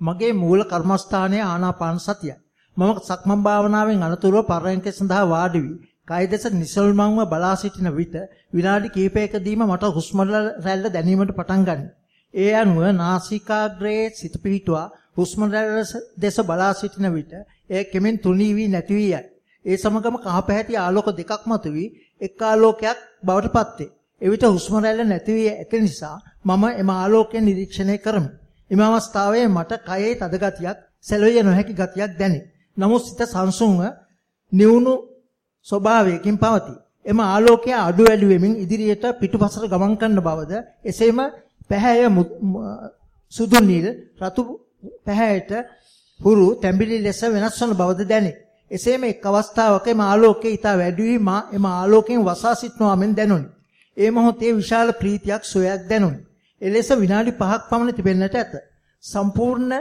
මගේ මූල කර්මස්ථානයේ ආනාපාන සතියයි. මම සක්මන් භාවනාවෙන් අනතුරුව පරයන්ක සඳහා වාඩි වී කය දෙස නිසල්මන්ව බලා සිටින විට විනාඩි කිහිපයකදීම මට හුස්ම රැල්ල දැනීමට පටන් ගනී. ඒ අනුව නාසිකාග්‍රයේ සිත පිහිටුවා හුස්ම දෙස බලා සිටින විට එය කෙමෙන් තුනී වී නැති වී යයි. ඒ සමගම කහපැහැති ආලෝක දෙකක් මතුවී එක් ආලෝකයක් බවට පත්වේ. එවිට හුස්ම රැල්ල නැති වී ඇති නිසා මම එම ආලෝකය නිරීක්ෂණය කරමි. එම අවස්ථාවේ මට කයේ තද ගතියක්, සැලවිය නොහැකි ගතියක් දැනේ. නමුත් සිත සංසුන්ව නිවුණු ස්වභාවයකින් පවතී. එම ආලෝකය අඩු වැඩි වෙමින් ඉදිරියට පිටුපසට ගමන් කරන බවද එසේම පැහැය සුදු නිල් රතු පැහැයට හුරු තැඹිලි ලෙස වෙනස් වන බවද දැනේ. එසේම එක් අවස්ථාවක එම ආලෝකයේ ඊට වැඩි වී මා එම ආලෝකයෙන් වසා සිටනවා මෙන් දැනුනි. ඒ මොහොතේ විශාල ප්‍රීතියක් සොයක් දැනුනි. එලෙස විනාඩි 5ක් පමණ තිබෙන්නට ඇත. සම්පූර්ණ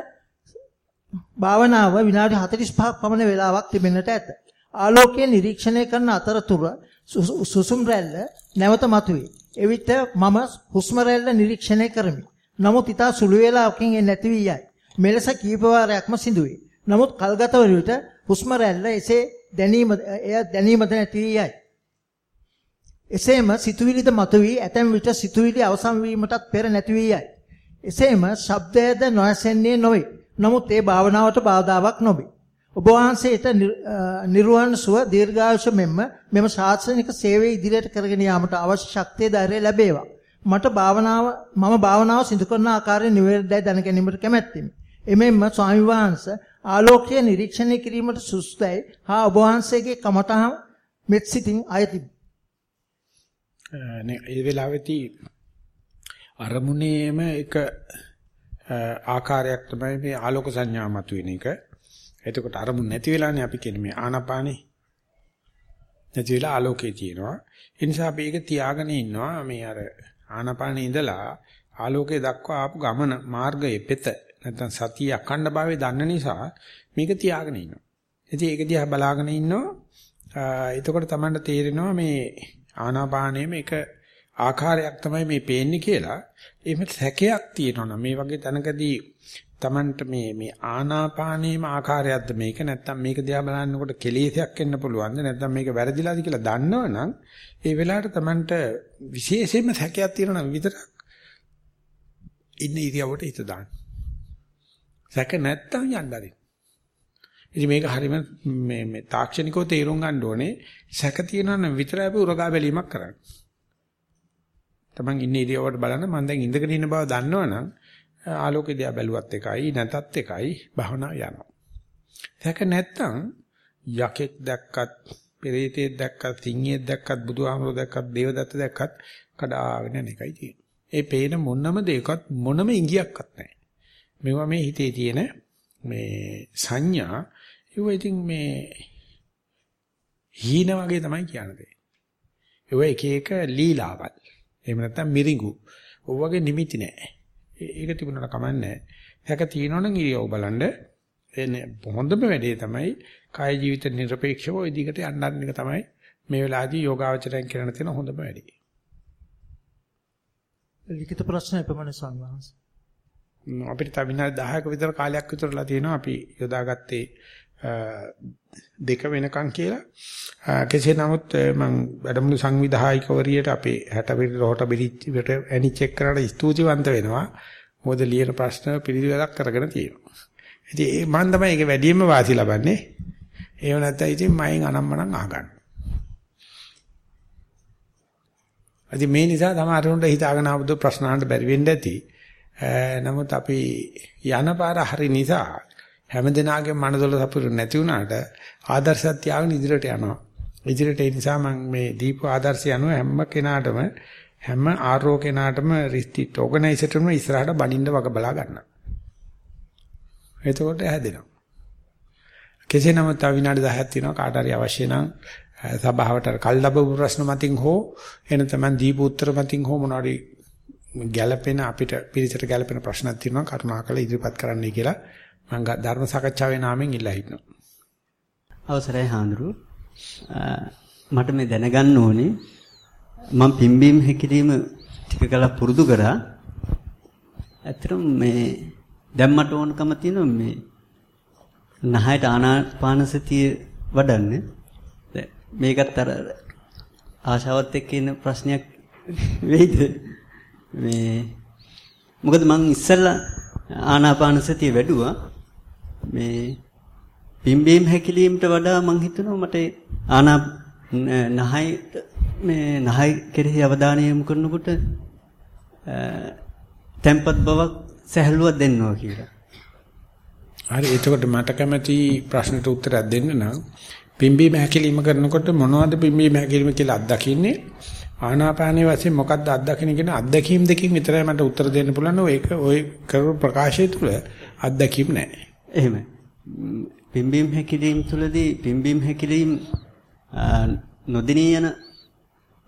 භාවනාව විනාඩි 45ක් පමණ වේලාවක් තිබෙන්නට ඇත. ආලෝකය නිරීක්ෂණය කරන අතරතුර සුසුම් රැල්ල නැවත මතුවේ. එවිට මම හුස්ම රැල්ල නිරීක්ෂණය කරමි. නමුත් ඊට සුළු වේලාවකින් ඒ නැති වී යයි. මෙලෙස කීප වාරයක්ම සිදුවේ. නමුත් කල්ගත වන විට හුස්ම රැල්ල එසේ දැනීම එය දැනීමද නැති වී යයි. එසේම සිතුවිලිද මතුවී ඇතැම් විට සිතුවිලි අවසන් වීමටත් පෙර නැති වී යයි. එසේම ශබ්දයද නොඇසෙන්නේ නොවේ. නමුත් ඒ භාවනාවට බාධාවක් නොවේ. ඔබ වහන්සේට නිර්වාණ සුව දීර්ඝායුෂ මෙන්ම මෙම ශාස්ත්‍රනික සේවය ඉදිරියට කරගෙන යාමට අවශ්‍ය ශක්තිය ධෛර්යය ලැබේවා. මට භාවනාව මම භාවනාව සිදු කරන ආකාරය නිවැරදිව දැන ගැනීමට කැමැත්තෙමි. එමෙන්ම ස්වාමි වහන්සේ ආලෝකය නිරීක්ෂණය කිරීමට සුදුසුයි හා ඔබ වහන්සේගේ කමඨහම් මෙත් සිතින් අයති. නේ ඒ වෙලාවේදී අරමුණේම එක ආකාරයක් තමයි මේ ආලෝක සංඥා මතුවෙන එක. එතකොට අරමුණ නැති වෙලානේ අපි කියන්නේ මේ ආනාපානේ. නැති වෙලා ආලෝකේ තියෙනවා. ඒ නිසා අපි ඒක තියාගෙන ඉන්නවා මේ අර ආනාපානේ ඉඳලා ආලෝකයේ දක්වා ආපු ගමන මාර්ගයේ පෙත නැත්නම් සතිය අඛණ්ඩ භාවයේ දන්න නිසා මේක තියාගෙන ඉන්නවා. ඉතින් ඒක දිහා බලාගෙන ඉන්නවා. එතකොට Tamanට තේරෙනවා මේ ආනාපානයේ මේක ආකාරයක් තමයි මේ පේන්නේ කියලා. එහෙම සැකයක් තියෙනවා මේ වගේ තැනකදී Tamanට මේ මේ ආනාපානයේම ආකාරයක්ද මේක නැත්නම් මේක දිහා බලනකොට කෙලෙසයක් එන්න පුළුවන්ද නැත්නම් මේක වැරදිලාද කියලා දන්නවනම් ඒ වෙලාවට Tamanට විශේෂයෙන්ම සැකයක් තියෙනවා නම් විතරක් ඉන්න ඉරියවට හිත දාන්න. සැක නැත්තම් යන්න බැරි. ඉතින් මේක හරියම මේ මේ තාක්ෂණිකව තේරුම් ගන්න ඕනේ සැක තියෙනවා නම් විතරයි අපි උරගා බැලීමක් කරන්නේ. Taman ඉන්න ඉරියවට බලන්න මම දැන් ඉඳගෙන ඉන්න බව දන්නවනම් ආලෝකය දිහා බැලුවත් එකයි නැතත් එකයි භවනා යනවා. සැක නැත්තම් යකෙක් දැක්කත්, පෙරේතෙක් දැක්කත්, සිංහෙක් දැක්කත්, බුදුහාමරෝ දැක්කත්, දේවදත්ත දැක්කත් කඩාගෙන යන එකයි තියෙන්නේ. ඒ පේන මොනම දෙයකත් මොනම ඉඟියක්වත් නැහැ. මේවා මේ හිතේ තියෙන මේ සංඥා ඒව ඉතින් මේ හීන වගේ තමයි කියන්නේ. ඒව එක එක ලීලාවල්. එහෙම නැත්නම් මිරිඟු. ඔය වගේ නිමිති නැහැ. ඒක තිබුණාට කමන්නේ හැක තියෙනවනම් ඉරියව් බලන්න එන්නේ හොඳම වැඩේ තමයි කාය ජීවිත නිර්පේක්ෂව ওই දිගට යන්නත් එක තමයි මේ වෙලාවේදී යෝගාවචරයෙන් කරන්න තියෙන හොඳම වැඩේ. ලිඛිත ප්‍රශ්න එපමණ සංවාස. අපිට තව විනාඩි 10ක විතර කාලයක් විතරලා තියෙනවා අපි යොදාගත්තේ දෙක වෙනකන් කියලා. කෙසේ නමුත් මම වැඩමුළු සංවිධායකවරියට අපේ 60 පිට රොහට බෙරිච්චට ඇනි චෙක් කරලා ස්තුතිවන්ත වෙනවා. මොකද ලියන ප්‍රශ්න පිළිවෙලක් කරගෙන තියෙනවා. ඉතින් ඒ මම තමයි ඒක වැඩියෙන්ම වාසි ලබන්නේ. ඒව නැත්නම් ඉතින් මයින් අනම්මනම් අහගන්න ඉතින් මේ නිසා තමයි අරුණට හිතාගෙන ආවද ප්‍රශ්න අහන්න බැරි වෙන්න ඇති. නමුත් අපි යන පාර හරි නිසා හැම දිනාගේම මනදොල සපුරු නැති වුණාට ආදර්ශයක් තියාගෙන ඉදිරියට යනවා. ඉදිරියට ඒ නිසා මම මේ දීප ආදර්ශය අනුව හැම කෙනාටම හැම ආරෝ කෙනාටම රිස්ටිට් ඕගනයිසර්ටම ඉස්සරහට බණින්න වග බලා ගන්නවා. එතකොට හැදෙනවා. කෙසේ නමුත් තව විනාඩි 10ක් තියෙනවා කාට හරි අවශ්‍ය නම් සභාවට කල් ලැබපු ප්‍රශ්න මතින් හෝ එන තමයි දීප උත්තර මතින් හෝ මොනවාරි ගැළපෙන අපිට පිළිසට ගැළපෙන ප්‍රශ්නක් තියෙනවා කරුණාකර ඉදිරිපත් කරන්නයි කියලා මම ධර්ම සාකච්ඡාවේ නාමයෙන් ඉල්ලා හිටනවා. අවසරයි හාඳුරු. මට මේ දැනගන්න ඕනේ මම පිම්බීම හැකිලිම ටික කලක් පුරුදු කරා. ඇත්තටම මේ දැන් මට ඕනකම තියෙනවා මේ නහයට ආනාපාන සතිය වඩන්න. මේකත් අර ආශාවත් එක්ක ඉන්න ප්‍රශ්නයක් වෙයිද? මේ මොකද මං ඉස්සෙල්ලා ආනාපාන සතිය වැඩුවා මේ පිම්බීම් හැකිලීමට වඩා මම හිතනවා මට ආනා නහයි මේ නහයි කෙරෙහි අවධානය යොමු කරනකොට tempat බවක් සැහැල්ලුවක් දෙන්නවා කියලා. හරි එතකොට මට කැමති ප්‍රශ්නට උත්තරයක් දෙන්න නම් පිම්බීම හැකිලිම කරනකොට මොනවද පිම්බීම හැකිලිම කියලා අත්දකින්නේ ආනාපානයේ වශයෙන් මොකක්ද අත්දකින්න කියන අත්දැකීම් දෙකකින් විතරයි මට උත්තර දෙන්න පුළුවන්. ඒක ওই කරපු ප්‍රකාශය තුල අත්දැකීම් නැහැ. එහෙමයි. පිම්බීම් හැකිලීම් තුලදී පිම්බීම් හැකිලීම් නොදිනී යන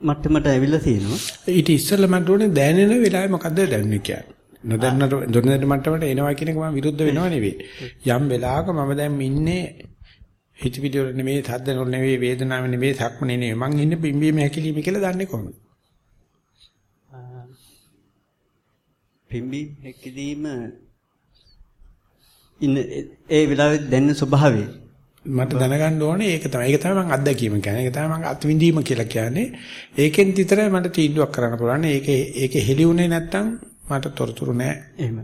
මට්ටමට ඇවිල්ලා තියෙනවා. ඊට ඉස්සෙල්ලා මට ඕනේ දැනෙන වෙලාවේ මොකද්ද දැනෙන්නේ කියන්නේ. නොදන්නට නොදැන මට්ටමට එනවා කියන එක මම විරුද්ධ වෙනව නෙවෙයි. යම් වෙලාවක මම දැන් ඉන්නේ හිතවිලි වල නෙවෙයි, සද්ද වල නෙවෙයි, වේදනාව නෙවෙයි, සක්මනේ නෙවෙයි. මං ඉන්නේ පිම්බීම හැකිලිම කියලා දන්නේ කොහොමද? පිම්බීම හැකිලිම ඉන්න ඒ වෙලාවේ දැනෙන ස්වභාවය මට දැනගන්න ඕනේ ඒක තමයි. ඒක තමයි මම අත්දැකීම කියන්නේ. ඒක තමයි මම අත්විඳීම කියලා කියන්නේ. ඒකෙන් විතරයි මට තීන්දුවක් කරන්න පුළුවන්. ඒකේ ඒකේ හෙලිුනේ නැත්තම් මට තොරතුරු නැහැ. එහෙම.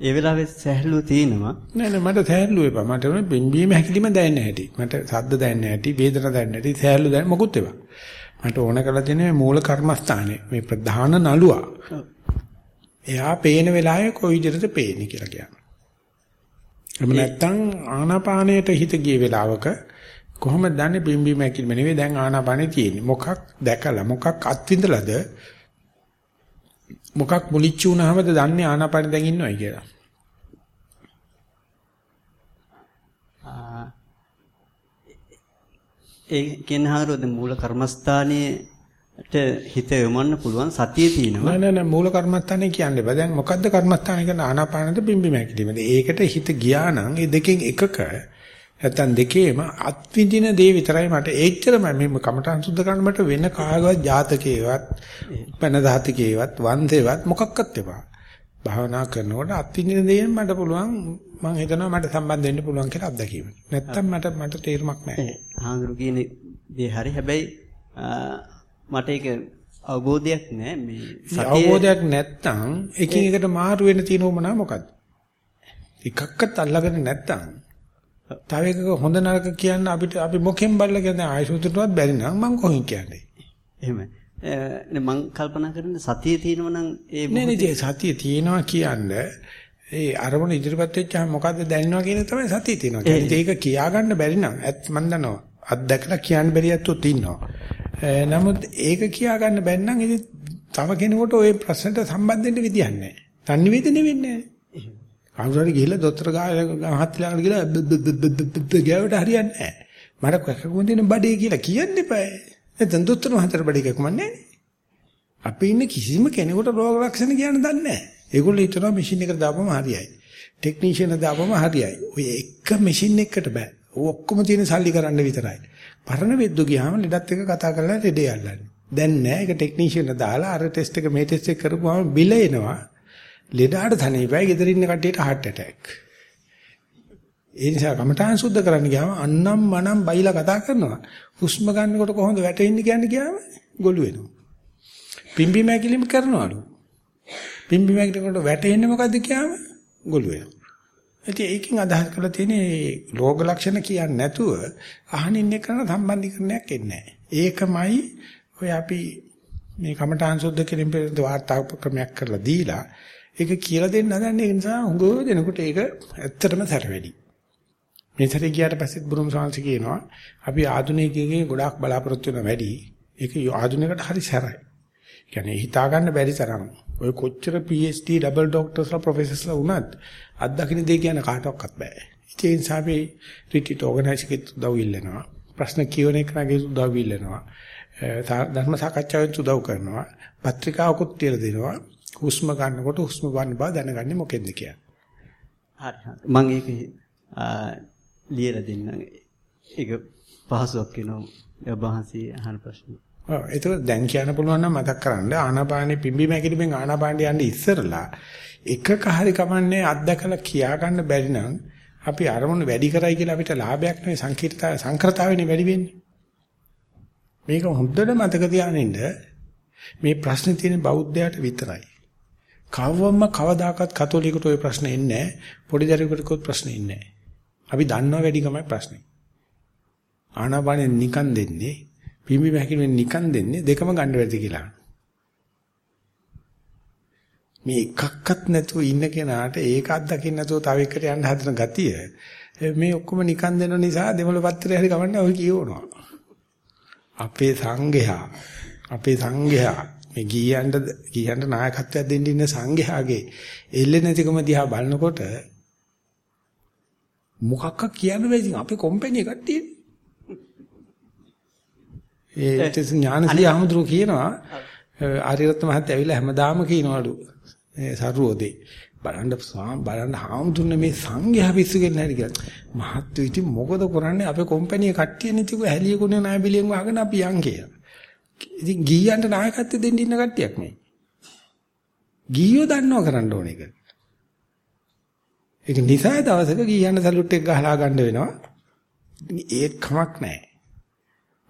ඒ වෙලාවේ සැහැල්ලුව තියෙනවා. නෑ නෑ මට සැහැල්ලුව එපා. මට උනේ බිම්බීම හැකිලිම දැනෙන්න ඇති. මට සද්ද දැනෙන්න ඇති, වේදන දැනෙන්න ඇති, සැහැල්ලු දැනෙන්න මොකුත් එපා. මට ඕන කරලා තියෙන්නේ මූල කර්මස්ථානේ. මේ ප්‍රධාන නළුවා. එයා පේන වෙලාවේ කොයි විදිහටද පේන්නේ කියලා කියනවා. එහෙම නැත්නම් ආනාපානයට හිත ගිය වෙලාවක කොහොමද දන්නේ බිම්බීම හැකිලිම නෙවෙයි දැන් ආනාපානේ තියෙන්නේ. මොකක් දැකලා මොකක් අත්විඳලාද මොකක් මුලිච්ච වුණාමද දන්නේ ආනාපානෙ දැන් ඉන්නවයි කියලා. ඒ කියන හාරොද මූල කර්මස්ථානයේට හිත යොමන්න පුළුවන් සතිය තියෙනවා. නෑ නෑ නෑ මූල කර්මස්ථානේ කියන්නේ බෑ. දැන් මොකද්ද කර්මස්ථානේ කියන්නේ ආනාපානද බිම්බිම හැකිලිමද? ඒකට හිත ගියා නම් ඒ දෙකෙන් එකක නැත්තම් දෙකේම අත්විඳින දේ විතරයි මට ඒච්චරම මේ කමටහන් සුද්ධ කරන්න මට වෙන කාගවත් ජාතකේවත් පන ධාතිකේවත් වන්දේවත් මොකක්වත් එපා. භාවනා කරනකොට අත්විඳින දේෙන් මට පුළුවන් මම හිතනවා මට සම්බන්ධ වෙන්න පුළුවන් කියලා අත්දැකීම. නැත්තම් මට මට තේරුමක් නැහැ. හාඳුරු කියන දේ හරි හැබැයි මට ඒක අවබෝධයක් නැහැ මේ සතිය අවබෝධයක් නැත්තම් එකින් එකට මාරු වෙන්න තියෙන උමනා මොකද්ද? එකක්වත් අල්ලගෙන නැත්තම් තව එකක හොඳ නරක කියන්න අපිට අපි මොකෙන් බලලා කියන්නේ ආයසුතුටවත් බැරි නම් මං කොහෙන් කියන්නේ. එහෙමයි. මං කල්පනා කරන්නේ සතියේ තියෙනවා නම් ඒ නෑ නෑ සතිය තියෙනවා කියන්නේ ඒ අරමුණ ඉදිරිපත් වෙච්චාම මොකද්ද දැනෙනවා කියන තමයි සතිය තියෙනවා. කියන්නේ ඒක කියාගන්න බැරි නම් ඇත්ත මන් දන්නවා. අත්දැකලා කියන්න බැරි ඇත්තොත් ඉන්නවා. නමුත් ඒක කියාගන්න බැන්න නම් ඉතින් තව කෙනෙකුට ওই ප්‍රශ්නට සම්බන්ධ වෙන්න විදියක් නැහැ. සංනිවේදනය වෙන්නේ නැහැ. කවුරු හරි ගිහිල්ලා දොස්තර ගාහත් ළඟට ගිහලා ගෑවට හරියන්නේ නැහැ. මට කොහොමද දෙන බඩේ කියලා කියන්න එපා. නැත්නම් දොස්තර මහතර බඩේ කමන්නේ අපි ඉන්න කිසිම කෙනෙකුට රෝග ලක්ෂණ කියන්න දන්නේ නැහැ. ඒගොල්ලෝ හිතනවා මැෂින් එකට දාපම හරියයි. ටෙක්නීෂියන් දාපම හරියයි. ඔය එක මැෂින් එකකට බෑ. ඔක්කොම තියෙන සල්ලි කරන්න විතරයි. පරණ වෙද්දු ගියාම ලෙඩත් එක කතා කරලා ලෙඩේ අල්ලන්නේ. දැන් නෑ ඒක ටෙක්නීෂියන් දාලා අර ටෙස්ට් එක මේ ටෙස්ට් එක කරපුවාම බිල එනවා. ලෙඩාට තනියපයි ගෙදර ඉන්න කට්ටියට heart attack. ඒ නිසා කමඨාන් සුද්ධ කරන්න ගියාම අන්නම් මනම් බයිලා කතා කරනවා. හුස්ම ගන්නකොට කොහොමද වැටෙන්නේ කියන්නේ ගියාම ගොළු වෙනවා. පිම්බි මැකිලිම කරනවලු. පිම්බි මැකිලිකට වැටෙන්නේ මොකද්ද කියාම ගොළු වෙනවා. ඉතින් ඒකෙන් අදහස් කරලා තියෙන්නේ රෝග ලක්ෂණ කියන්නේ නැතුව අහනින් එක්කන සම්බන්ධීකරණයක් එන්නේ නැහැ. ඒකමයි ඔය අපි මේ කමඨාන් සුද්ධ කිරීම පිළිබඳ වාර්තා ක්‍රමයක් කරලා දීලා ඒක කියලා දෙන්න හදන්නේ ඒ නිසා හුඟව දෙනකොට ඒක ඇත්තටම සැර වැඩි. මේ සැරේ ගියාට පස්සෙත් බුරුම් සාංශ කියනවා අපි ආධුනිකයෙක්ගේ ගොඩාක් බලාපොරොත්තු වෙන වැඩි. ඒක ආධුනිකයට හරි සැරයි. කියන්නේ හිතා ගන්න බැරි තරම්. ඔය කොච්චර PhD ඩබල් ડોක්ටර්ස්ලා ප්‍රොෆෙසර්ස්ලා වුණත් අත්දකින්න දෙය කියන කාටවත් බෑ. ඒ නිසා අපි රිට්‍රීට් ඕගනයිස් එකේ උදව් ඉල්ලනවා. ප්‍රශ්න කියවන එක නගේ උදව් ඉල්ලනවා. ධර්ම සාකච්ඡාවෙන් උදව් කරනවා. පත්‍රිකාවකුත් තියලා දෙනවා. හුස්ම ගන්නකොට හුස්ම ගන්න බව දැනගන්නේ මොකෙන්ද කියලා. හරි හරි. මම ඒක ලියලා දෙන්නම්. ඒක පහසුවක් වෙනවා. ඔබහන්සේ අහන ප්‍රශ්න. ඔව් ඒක දැන් කියන්න පුළුවන් නම් මතක් කරගන්න ආනාපානෙ පිම්බි මැකිලිමෙන් ආනාපානෙ යන්නේ ඉස්සරලා එකක හරි කමන්නේ අත්දකලා කියා ගන්න බැරි නම් අපි අරමුණු වැඩි කරයි කියලා අපිට ලාභයක් නෙවෙයි සංකීර්ණතාවය සංකෘතාවෙනේ වැඩි වෙන්නේ. මේක හොඳට මතක තියාගන්න මේ ප්‍රශ්නේ තියෙන බෞද්ධයාට විතරයි. කවවම කවදාකවත් කතෝලිකට ওই ප්‍රශ්න එන්නේ නැහැ. පොඩි දරුවෙකුට ප්‍රශ්න එන්නේ නැහැ. අපි දන්නවා වැඩිකමයි ප්‍රශ්නේ. ආනාපානෙ නිකන් දෙන්නේ, පිම්බි මහැකිලෙන් නිකන් දෙන්නේ දෙකම ගන්න බැරිද කියලා. මේ එකක්වත් නැතුව ඉන්න කෙනාට ඒක අත්දකින්න නැතුව තව එකට යන්න හදන ගතිය මේ ඔක්කොම නිකන් දෙන නිසා දෙමළ පත්‍රය හරි ගවන්න ඔය කියවනවා. අපේ සංඝයා අපේ සංඝයා මේ ගියන්ට ගියන්ට නායකත්වයක් දෙන්න ඉන්න සංඝයාගේ එල්ලේ නැතිකම දිහා බලනකොට මොකක්ක කියන්න බැහැ ඉතින් අපේ කම්පැනි කට්ටිය. ඒ ඥානසිරි ආමුදුරු කියනවා ආරියරත්න මහත්තයා ඇවිල්ලා හැමදාම කියනවලු මේ සරුවෝදේ බලන්න බලන්න හාමුදුරනේ මේ සංඝයා පිස්සු කියලා නැරි කියලා. මහත්තු ඉතින් මොකද කරන්නේ අපේ කම්පැනි කට්ටිය නිතික හැලියකුනේ ණය බිලියෙන් වහගෙන අපි යන් කියලා. ඉතින් ගීයන්ට නායකත්වය දෙන්න ඉන්න කට්ටියක් නේ. ගීයෝ දන්නව කරන්න ඕන එක. ඒක නිසා දවසක ගීයන්ට සලුට් එක ගහලා ගන්න වෙනවා. ඒත් කමක් නැහැ.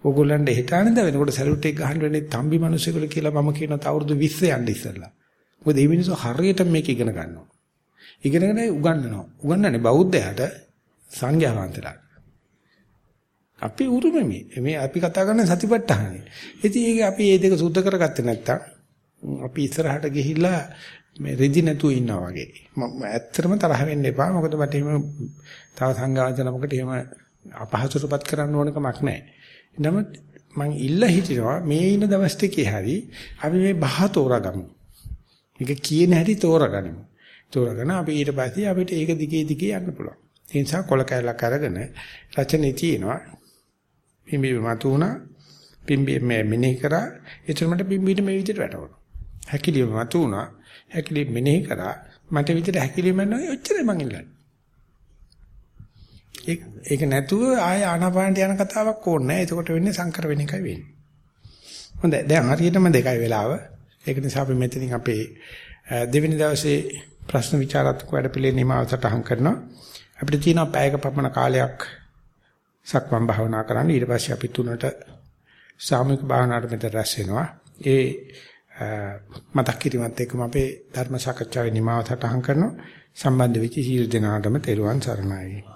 ඕගොල්ලන්ට හිතානද වෙනකොට සලුට් එක ගහන්න වෙන්නේ තම්බි මිනිස්සුಗಳು කියලා මම කියන තවුරුදු 20 යන්න ඉස්සෙල්ලා. මොකද මේ මිනිස්සු හරියට මේක ඉගෙන ගන්නවා. ඉගෙනගෙන උගන්වනවා. උගන්වන්නේ බෞද්ධයාට සංඝයා වහන්සේලාට. අපි උරුමෙ මේ අපි කතා කරන සතිපට්ඨානෙ. ඉතින් ඒක අපි මේ දෙක සුද්ධ කරගත්තේ නැත්තම් අපි ඉස්සරහට ගිහිල්ලා මේ රෙදි නැතුව ඉන්නවා වගේ. මම ඇත්තටම තරහ වෙන්න එපා. මොකද මට එහෙම තව සංඝාචනමකට එහෙම අපහසුටපත් කරන්න ඕන කමක් නැහැ. නමුත් මං ඉල්ල හිටිනවා මේ ඉන්න දවස් ටිකේ හරි අපි මේ බහ තෝරගමු. මේක කියන හැටි තෝරගනිමු. තෝරගෙන අපි ඊට පස්සේ අපිට ඒක දිගේ දිගේ යන්න පුළුවන්. ඒ නිසා කොල කැලක් අරගෙන රචනයේ තියෙනවා. පිම්බි මතු වුණා. පිම්බි මේ මෙනෙහි කරා. එතරම්ට පිම්බිට මේ විදිහට වැටුණා. හැකිලිය මතු වුණා. හැකිලිය මෙනෙහි කරා. මට විදිහට හැකිලිය මන්නේ ඔච්චරයි මං ඉල්ලන්නේ. ඒක ඒක නැතුව ආය ආනාපානට යන කතාවක් ඕනේ නැහැ. එතකොට වෙන්නේ සංකර වෙන එකයි වෙන්නේ. හොඳයි. දැන් හරියටම දෙකයි වෙලාව. ඒක නිසා අපි මෙතනින් අපේ දෙවෙනි දවසේ ප්‍රශ්න විචාරාත්මක වැඩ පිළිවෙල නිමාවටට අහම් කරනවා. අපිට තියෙනවා පැයක පමණ කාලයක් සක්මන් භාවනා කරන්න. ඊට පස්සේ අපි තුනට සාමූහික භාවනාවට මෙතන රැස් වෙනවා. ඒ මතක් කිරීමත් එක්කම අපේ ධර්ම සාකච්ඡාවේ නිමාවටට අහම් කරනවා. සම්බන්ධ වෙච්ච සියලු දෙනාටම තෙරුවන් සරණයි.